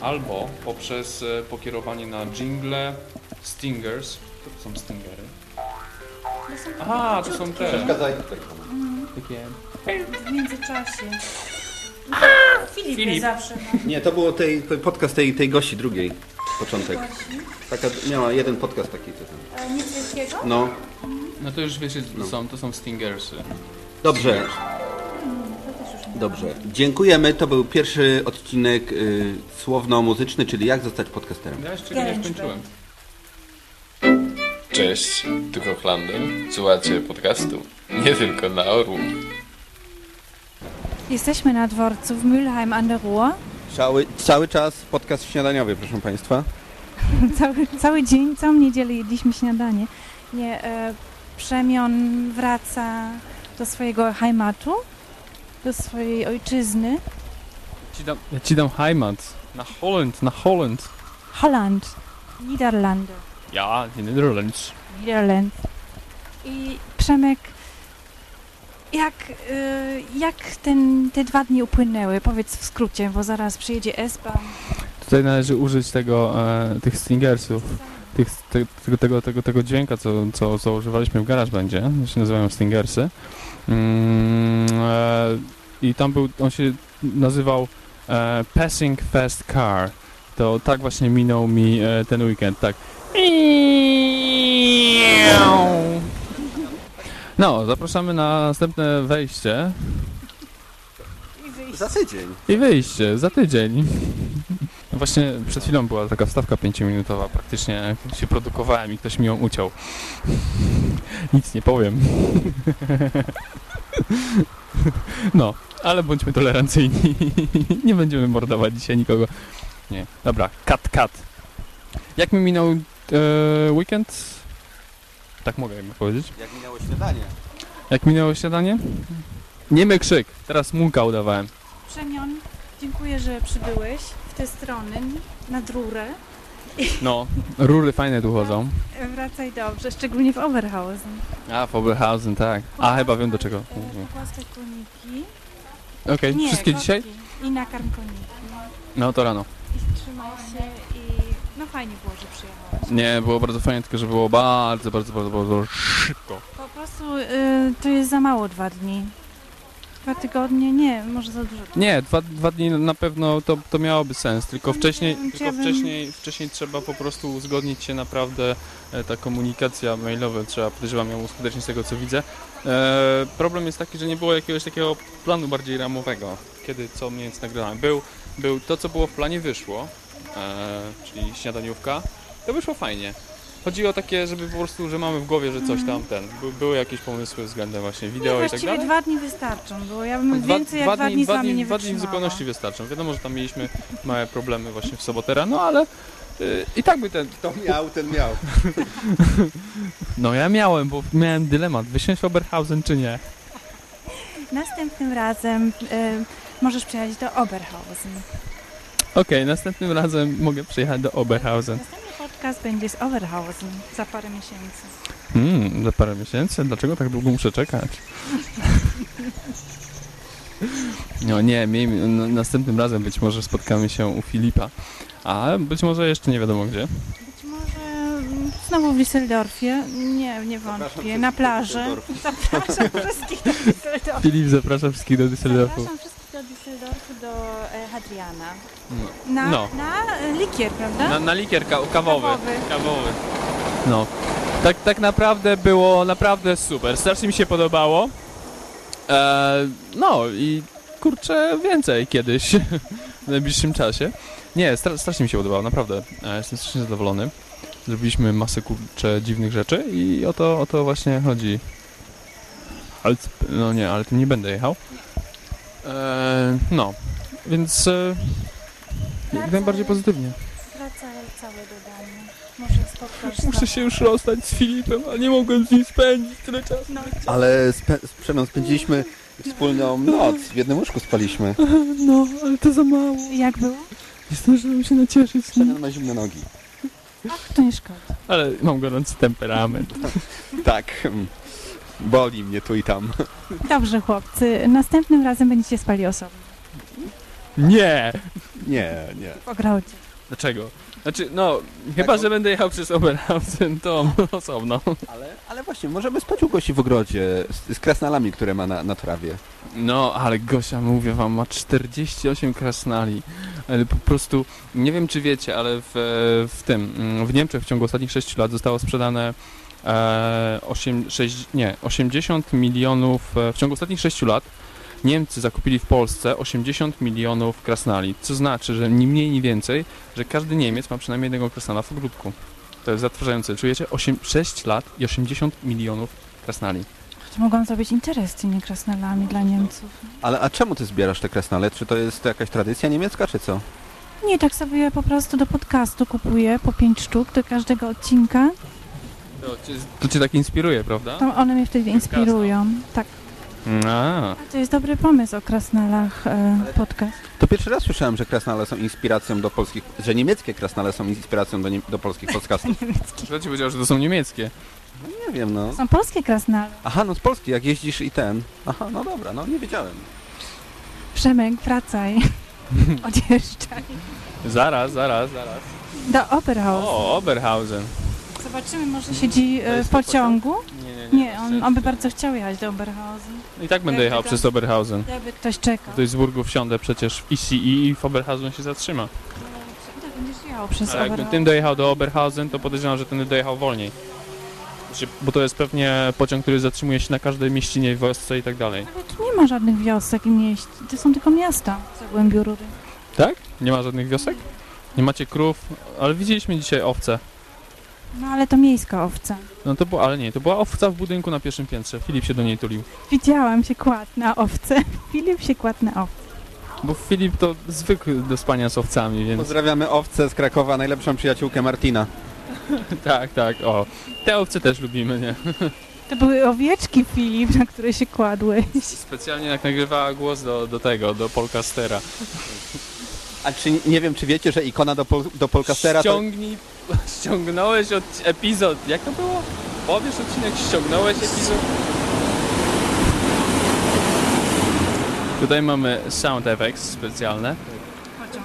albo poprzez e, pokierowanie na jingle, stingers. To są stingery? Aha, to są te. Przeszkadzaj. Mhm. Takie... W międzyczasie. Filip, Filip. zawsze ma. Nie, to było tej, podcast tej, tej gości drugiej, początek. Taka miała jeden podcast taki. To tam. A nic wielkiego? No, No to już wiecie, to są, to są stingersy. dobrze, to też już nie dobrze. Dziękujemy. To był pierwszy odcinek y, słowno-muzyczny, czyli jak zostać podcasterem. Ja jeszcze nie skończyłem. Cześć, tu Hochlander. Słuchacie podcastu nie tylko na Orłów. Jesteśmy na dworcu w Mülheim an der Ruhr. Cały, cały czas podcast śniadaniowy, proszę Państwa. <laughs> cały, cały dzień, całą niedzielę jedliśmy śniadanie. Nie, e, Przemion wraca do swojego heimatu, do swojej ojczyzny. Ci dam, ja ci dam Heimat. Na Holland, na Holland. Holland, Niederlande, Ja, die Netherlands. Niederland. I Przemek, jak, e, jak ten, te dwa dni upłynęły? Powiedz w skrócie, bo zaraz przyjedzie Espa. Tutaj należy użyć tego, e, tych stingersów, tych, te, tego, tego, tego, tego dźwięka, co, co, co używaliśmy w GarageBandzie, się nazywają stingersy. Mm, e, I tam był, on się nazywał e, Passing Fast Car. To tak właśnie minął mi ten weekend, tak. No, zapraszamy na następne wejście Za tydzień. i wyjście za tydzień. Właśnie przed chwilą była taka wstawka 5-minutowa, praktycznie się produkowałem i ktoś mi ją uciął. Nic nie powiem. No, ale bądźmy tolerancyjni. Nie będziemy mordować dzisiaj nikogo. Nie, dobra, cut, cut. Jak mi minął e, weekend? Tak mogę jakby powiedzieć. Jak minęło śniadanie? Jak minęło śniadanie? Niemy krzyk, teraz mułka udawałem. Przemion, dziękuję, że przybyłeś w te strony, nad rurę. No, rury fajne tu chodzą. Wracaj dobrze, szczególnie w Oberhausen. A, w Oberhausen, tak. A, chyba wiem do czego. E, Pogłaskaj koniki. Okej, Nie, wszystkie kotki. dzisiaj? I nakarm koniki. No to rano. I trzymaj się fajnie było, że przyjechałeś. Nie, było bardzo fajnie, tylko że było bardzo, bardzo, bardzo, bardzo szybko. Po prostu y, to jest za mało dwa dni. Dwa tygodnie? Nie, może za dużo. Nie, dwa, dwa dni na pewno to, to miałoby sens, tylko wcześniej, wiem, czy tylko ja bym- wcześniej, wcześniej trzeba po prostu uzgodnić się naprawdę, e, ta komunikacja mailowa trzeba, podejrzewam, ją uskutecznić z tego co widzę. E, problem jest taki, że nie było jakiegoś takiego planu bardziej ramowego, kiedy co mniej więcej nagrywałem. Był, był to, co było w planie wyszło, czyli śniadaniówka, to wyszło fajnie. Chodzi o takie, żeby po prostu, że mamy w głowie, że coś tam ten. By, były jakieś pomysły względem właśnie Nie, wideo i tak dalej. dwa dni wystarczą, bo ja bym Dwa, więcej jak dwa dni z dwa wami dni, nie dwa dni w zupełności wystarczą. Wiadomo, że tam mieliśmy małe problemy właśnie w sobotę rano, ale y, i tak by ten... To miał, ten miał. <laughs> No ja miałem, bo miałem dylemat, wysiąść w Oberhausen czy nie. Następnym razem y, możesz przyjechać do Oberhausen. Okej, następnym razem mogę przyjechać do Oberhausen. Następny podcast będzie z Oberhausen za parę miesięcy. Hmm, za parę miesięcy? Dlaczego tak długo muszę czekać? <laughs> No nie, miejmy, n- następnym razem być może spotkamy się u Filipa, a być może jeszcze nie wiadomo gdzie. Być może mm, znowu w Düsseldorfie. Nie, nie wątpię. Na plaży. <laughs> Zapraszam wszystkich do Düsseldorfu. Filip zaprasza wszystkich do Düsseldorfu. Zapraszam wszystkich do Düsseldorfu, do e, Hadriana. Na, No. na e, likier, prawda? Na, na likier ka- kawowy. Kawowy. kawowy. No. Tak, tak naprawdę było naprawdę super. Strasznie mi się podobało. E, no i kurczę więcej kiedyś, <laughs> w najbliższym czasie. Nie, stra strasznie mi się podobało, naprawdę. E, Jestem strasznie zadowolony. Zrobiliśmy masę kurczę dziwnych rzeczy i o to, o to właśnie chodzi. Ale, no nie, ale tym nie będę jechał. No, więc jak najbardziej pozytywnie. Wracaj cały do domu. Może spotkasz Muszę się już rozstać z Filipem, a nie mogłem z nim spędzić tyle czasu. No, Ale z Przemią spędziliśmy wspólną noc, w jednym łóżku spaliśmy. No, ale to za mało. Jak było? Nie zdążyłem się nacieszyć z Przemian ma zimne nogi. Ach, to nie szkoda. Ale mam gorący temperament. Tak, mm, boli mnie tu i tam. Dobrze, chłopcy. Następnym razem będziecie spali osobno. Nie! Nie, nie. W ogrodzie. Dlaczego? Znaczy, no, chyba, że będę jechał przez Oberhausen, <laughs> to osobno. Ale, ale właśnie, możemy spać u Gosi w ogrodzie z, z krasnalami, które ma na, na trawie. No, ale Gosia, mówię wam, ma 48 krasnali. Ale po prostu, nie wiem czy wiecie, ale w, w tym, mm, w Niemczech w ciągu ostatnich 6 lat zostało sprzedane e, 8, 6, nie, 80 milionów, e, w ciągu ostatnich 6 lat Niemcy zakupili w Polsce 80 milionów krasnali, co znaczy, że ni mniej, ni więcej, że każdy Niemiec ma przynajmniej jednego krasnala w ogródku. To jest zatrważające. Czujecie? 8, 6 lat i 80 milionów krasnali. To mogłam zrobić interes z tymi krasnalami dla Niemców. Ale a czemu ty zbierasz te krasnale? Czy to jest jakaś tradycja niemiecka, czy co? Nie, tak sobie po prostu do podcastu kupuję po 5 sztuk do każdego odcinka. To cię, to cię tak inspiruje, prawda? To one mnie wtedy inspirują. Tak. A, To jest dobry pomysł o krasnalach e, podcast. To pierwszy raz słyszałem, że krasnale są inspiracją do polskich, że niemieckie krasnale są inspiracją do, nie, do polskich podcastów. <laughs> Kto ci powiedział, że to są niemieckie? Nie wiem, no. Są polskie krasnale. Aha, no z Polski, jak jeździsz i ten. Aha, no dobra, no nie wiedziałem. Przemek, wracaj. <laughs> Odjeżdżaj. Zaraz, zaraz, zaraz. Do Oberhaus. O, Oberhausen. Zobaczymy, może siedzi e, w pociągu? Nie, on, on by bardzo chciał jechać do Oberhausen. I tak będę jechał przez Oberhausen. Jakby ktoś czekał. Do Duisburgu wsiądę przecież w ICI i w Oberhausen się zatrzyma. Tak, będziesz jechał przez A jakbym Oberhausen. tym dojechał do Oberhausen, to podejrzewam, że ten dojechał wolniej. Znaczy, Bo to jest pewnie pociąg, który zatrzymuje się na każdej mieścinie, wiosce i tak dalej. Ale tu nie ma żadnych wiosek i mieść. To są tylko miasta w Zagłębiu Rury. Tak? Nie ma żadnych wiosek? Nie macie krów? Ale widzieliśmy dzisiaj owce. No ale to miejska owca. No to było, ale nie, to była owca w budynku na pierwszym piętrze. Filip się do niej tulił. Widziałam się kładł na owce. <laughs> Filip się kładł na owce. Bo Filip to zwykły do spania z owcami, więc... Pozdrawiamy owce z Krakowa, najlepszą przyjaciółkę Martina. <laughs> tak, tak, o. Te owce też lubimy, nie? To były owieczki, Filip, na które się kładłeś. Specjalnie jak nagrywała głos do, do tego, do Polcastera. A czy nie wiem, czy wiecie, że ikona do, pol, do Polcastera to... <laughs> Ściągnąłeś od, epizod, jak to było? Powiesz odcinek, ściągnąłeś epizod? Tutaj mamy sound effects specjalne.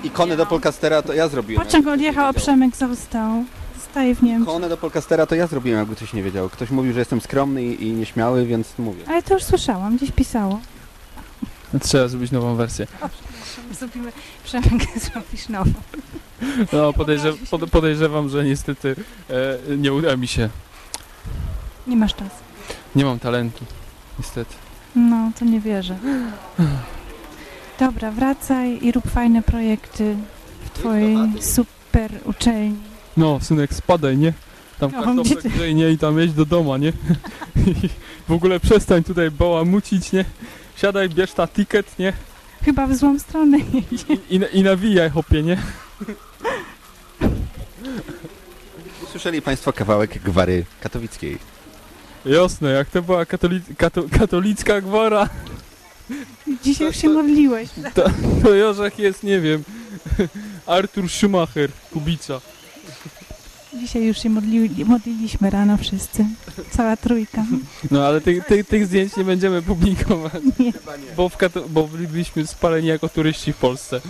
Ikony do Polcastera to ja zrobiłem. Pociąg odjechał, a Przemek został. Zostaje w Niemczech. Ikonę do Polcastera to ja zrobiłem, jakby ktoś nie wiedział. Ktoś mówił, że jestem skromny i, i nieśmiały, więc mówię. Ale to już słyszałam, gdzieś pisało. Trzeba zrobić nową wersję. Zrobimy, Przemek, <laughs> zrobisz nową. No, podejrze, pod, podejrzewam, że niestety e, nie uda mi się. Nie masz czasu. Nie mam talentu, niestety. No, to nie wierzę. Dobra, wracaj i rób fajne projekty w twojej super uczelni. No, synek, spadaj, nie? Tam No, kartofle gdzie ty- grzej, nie? I tam jedź do doma, nie? I <laughs> w ogóle przestań tutaj bałamucić, nie? Siadaj, bierz ta ticket, nie? Chyba w złą stronę jedzie. I, i, i nawijaj, hopie, nie? Słyszeli Państwo kawałek gwary katowickiej. Jasne, jak to była katoli kato katolicka gwara, Dzisiaj już się modliłeś. to, to Jorzech jest, nie wiem, Artur Schumacher, Kubica. Dzisiaj już się modli, modliliśmy rano wszyscy. Cała trójka. No ale tych, tych, tych zdjęć nie będziemy publikować, Nie, bo, w kato bo bylibyśmy spaleni jako turyści w Polsce.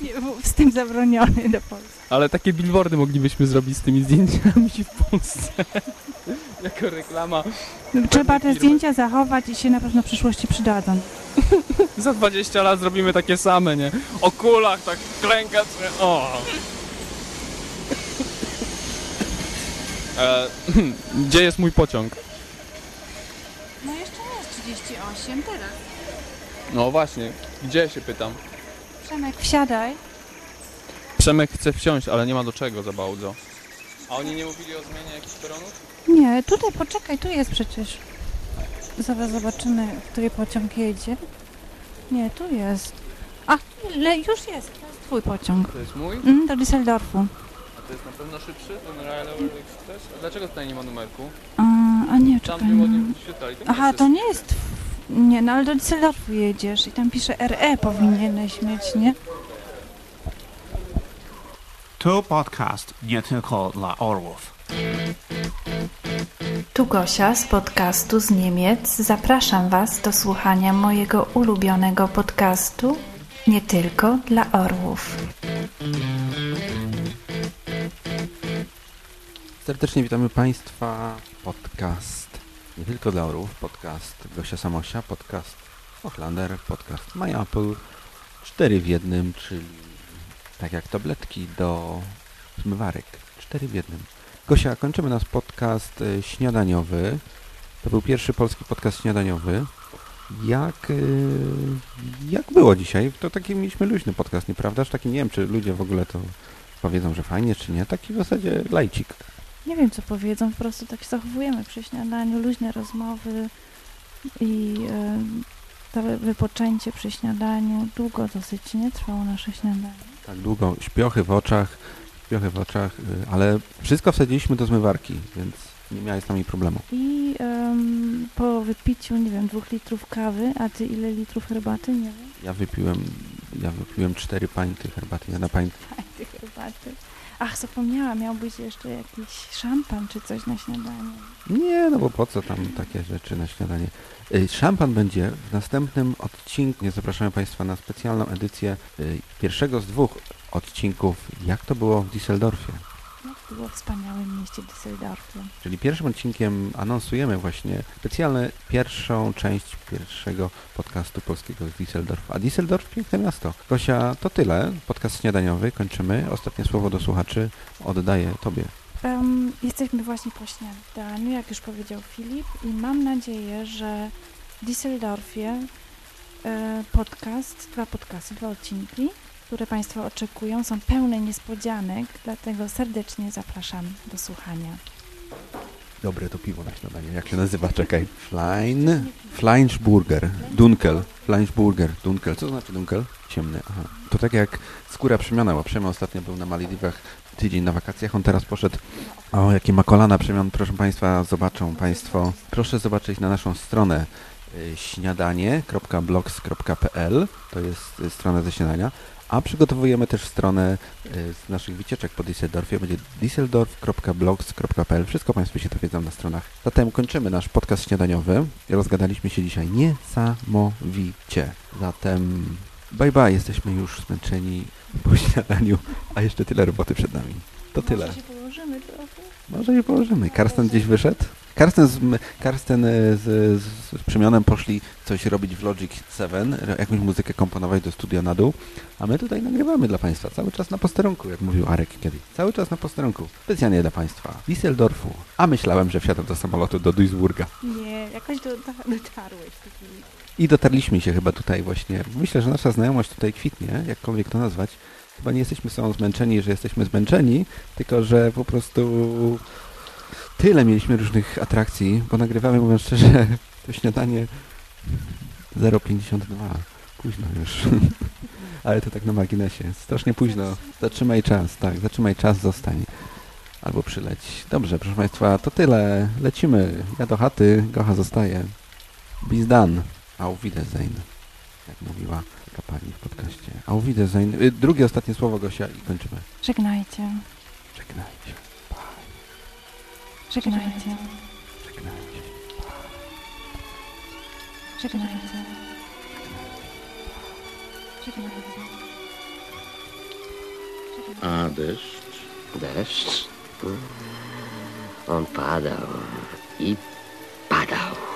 Nie wstęp zabroniony do Polski. Ale takie billboardy moglibyśmy zrobić z tymi zdjęciami w Polsce. <laughs> jako reklama. Trzeba te zdjęcia zachować i się na pewno w przyszłości przydadzą. <laughs> Za 20 lat zrobimy takie same, nie? O kulach tak klękać, że... O! <laughs> E, <clears throat> gdzie jest mój pociąg? No jeszcze jest 38 teraz. No właśnie, gdzie się pytam? Przemek, wsiadaj. Przemek chce wsiąść, ale nie ma do czego za bardzo. A oni nie mówili o zmianie jakichś peronów? Nie, tutaj poczekaj, tu jest przecież. Zaraz zobaczymy, który pociąg jedzie. Nie, tu jest. A, le, już jest, to jest twój pociąg. To jest mój? Mm, do Düsseldorfu. A to jest na pewno szybszy? Ten Railway Express? A dlaczego tutaj nie ma numerku? A, a nie, Tam czekaj. no. wyświetlali. To Aha, jest- to nie jest... w- Nie, no ale do Düsseldorfu jedziesz i tam pisze RE powinieneś mieć, nie? To podcast nie tylko dla orłów. Tu Gosia z podcastu z Niemiec. Zapraszam Was do słuchania mojego ulubionego podcastu nie tylko dla orłów. Serdecznie witamy Państwa. Podcast nie tylko dla orłów, podcast Gosia Samosia, podcast Ochlander, podcast My Apple, cztery w jednym, czyli tak jak tabletki do zmywarek, cztery w jednym. Gosia, kończymy nasz podcast y, śniadaniowy. To był pierwszy polski podcast śniadaniowy. Jak, y, jak było dzisiaj? To taki mieliśmy luźny podcast, nieprawdaż? Taki nie wiem, czy ludzie w ogóle to powiedzą, że fajnie, czy nie. Taki w zasadzie lajcik. Nie wiem, co powiedzą, po prostu tak się zachowujemy przy śniadaniu, luźne rozmowy i to wypoczęcie przy śniadaniu. Długo dosyć nie trwało nasze śniadanie. Tak długo, śpiochy w oczach, śpiochy w oczach, y, ale wszystko wsadziliśmy do zmywarki, więc nie miałeś z nami problemu. I po wypiciu, nie wiem, dwóch litrów kawy, a ty ile litrów herbaty? Nie wiem. Ja wypiłem, ja wypiłem cztery pańty herbaty, jedna pańt. Ty herbaty. Ach, zapomniałam, miał być jeszcze jakiś szampan czy coś na śniadanie. Nie, no bo po co tam takie rzeczy na śniadanie. Y, Szampan będzie w następnym odcinku. Zapraszamy Państwa na specjalną edycję y, pierwszego z dwóch odcinków, jak to było w Düsseldorfie. W wspaniałym mieście Düsseldorfu. Czyli pierwszym odcinkiem anonsujemy właśnie specjalną pierwszą część pierwszego podcastu polskiego z Düsseldorfu. A Düsseldorf piękne miasto. Gosia, to tyle. Podcast śniadaniowy. Kończymy. Ostatnie słowo do słuchaczy oddaję Tobie. Em, jesteśmy właśnie po śniadaniu, jak już powiedział Filip, i mam nadzieję, że w Düsseldorfie e, podcast, dwa podcasty, dwa odcinki, które Państwo oczekują, są pełne niespodzianek, dlatego serdecznie zapraszam do słuchania. Dobre to piwo na śniadanie. Jak się nazywa? Czekaj. Flein... Fleischburger. Dunkel. Fleischburger. Dunkel. Co to znaczy Dunkel? Ciemny. Aha. To tak jak skóra przemiana, bo Przemian ostatnio był na Malediwach tydzień na wakacjach. On teraz poszedł... O, jakie ma kolana Przemian. Proszę Państwa, zobaczą Państwo. Proszę zobaczyć na naszą stronę y, śniadanie.blogs.pl To jest y, strona ze śniadania. A przygotowujemy też stronę y, z naszych wycieczek po Düsseldorfie. Będzie düsseldorf.blogs.pl. Wszystko Państwo się dowiedzą na stronach. Zatem kończymy nasz podcast śniadaniowy. Rozgadaliśmy się dzisiaj niesamowicie. Zatem bye bye. Jesteśmy już zmęczeni po <laughs> śniadaniu, a jeszcze tyle roboty przed nami. To tyle. Może się położymy trochę? Może się położymy. Karsten gdzieś wyszedł? Karsten z, Karsten y, z, z, z Przemionem poszli coś robić w Logic 7, r- jakąś muzykę komponować do studia na dół, a my tutaj nagrywamy dla Państwa, cały czas na posterunku, jak mówił Arek kiedyś. Cały czas na posterunku, specjalnie dla Państwa, Düsseldorfu. A myślałem, że wsiadam do samolotu do Duisburga. Nie, jakoś do, do, dotarłeś. I dotarliśmy się chyba tutaj właśnie. Myślę, że nasza znajomość tutaj kwitnie, jakkolwiek to nazwać. Chyba nie jesteśmy są zmęczeni, że jesteśmy zmęczeni, tylko że po prostu tyle mieliśmy różnych atrakcji, bo nagrywamy, mówiąc szczerze, <laughs> to śniadanie 0,52. Późno już. <laughs> Ale to tak na marginesie. Strasznie późno. Zatrzymaj czas, tak, zatrzymaj czas, zostań. Albo przyleć. Dobrze, proszę Państwa, to tyle. Lecimy. Ja do chaty, Gocha zostaje. Bis dann. Auf Wiedersehen. Jak mówiła taka pani w podcaście. Auf Wiedersehen. Y, Drugie, ostatnie słowo Gosia i kończymy. Żegnajcie. Żegnajcie. Żegnajcie. Żegnajcie. Żegnajcie. Żegnajcie. A deszcz? Deszcz? On padał i padał.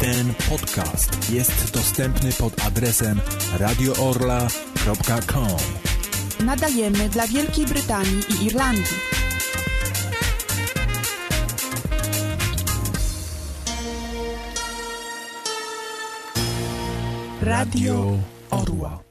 Ten podcast jest dostępny pod adresem radioorla.com. Nadajemy dla Wielkiej Brytanii i Irlandii. Radio Orła.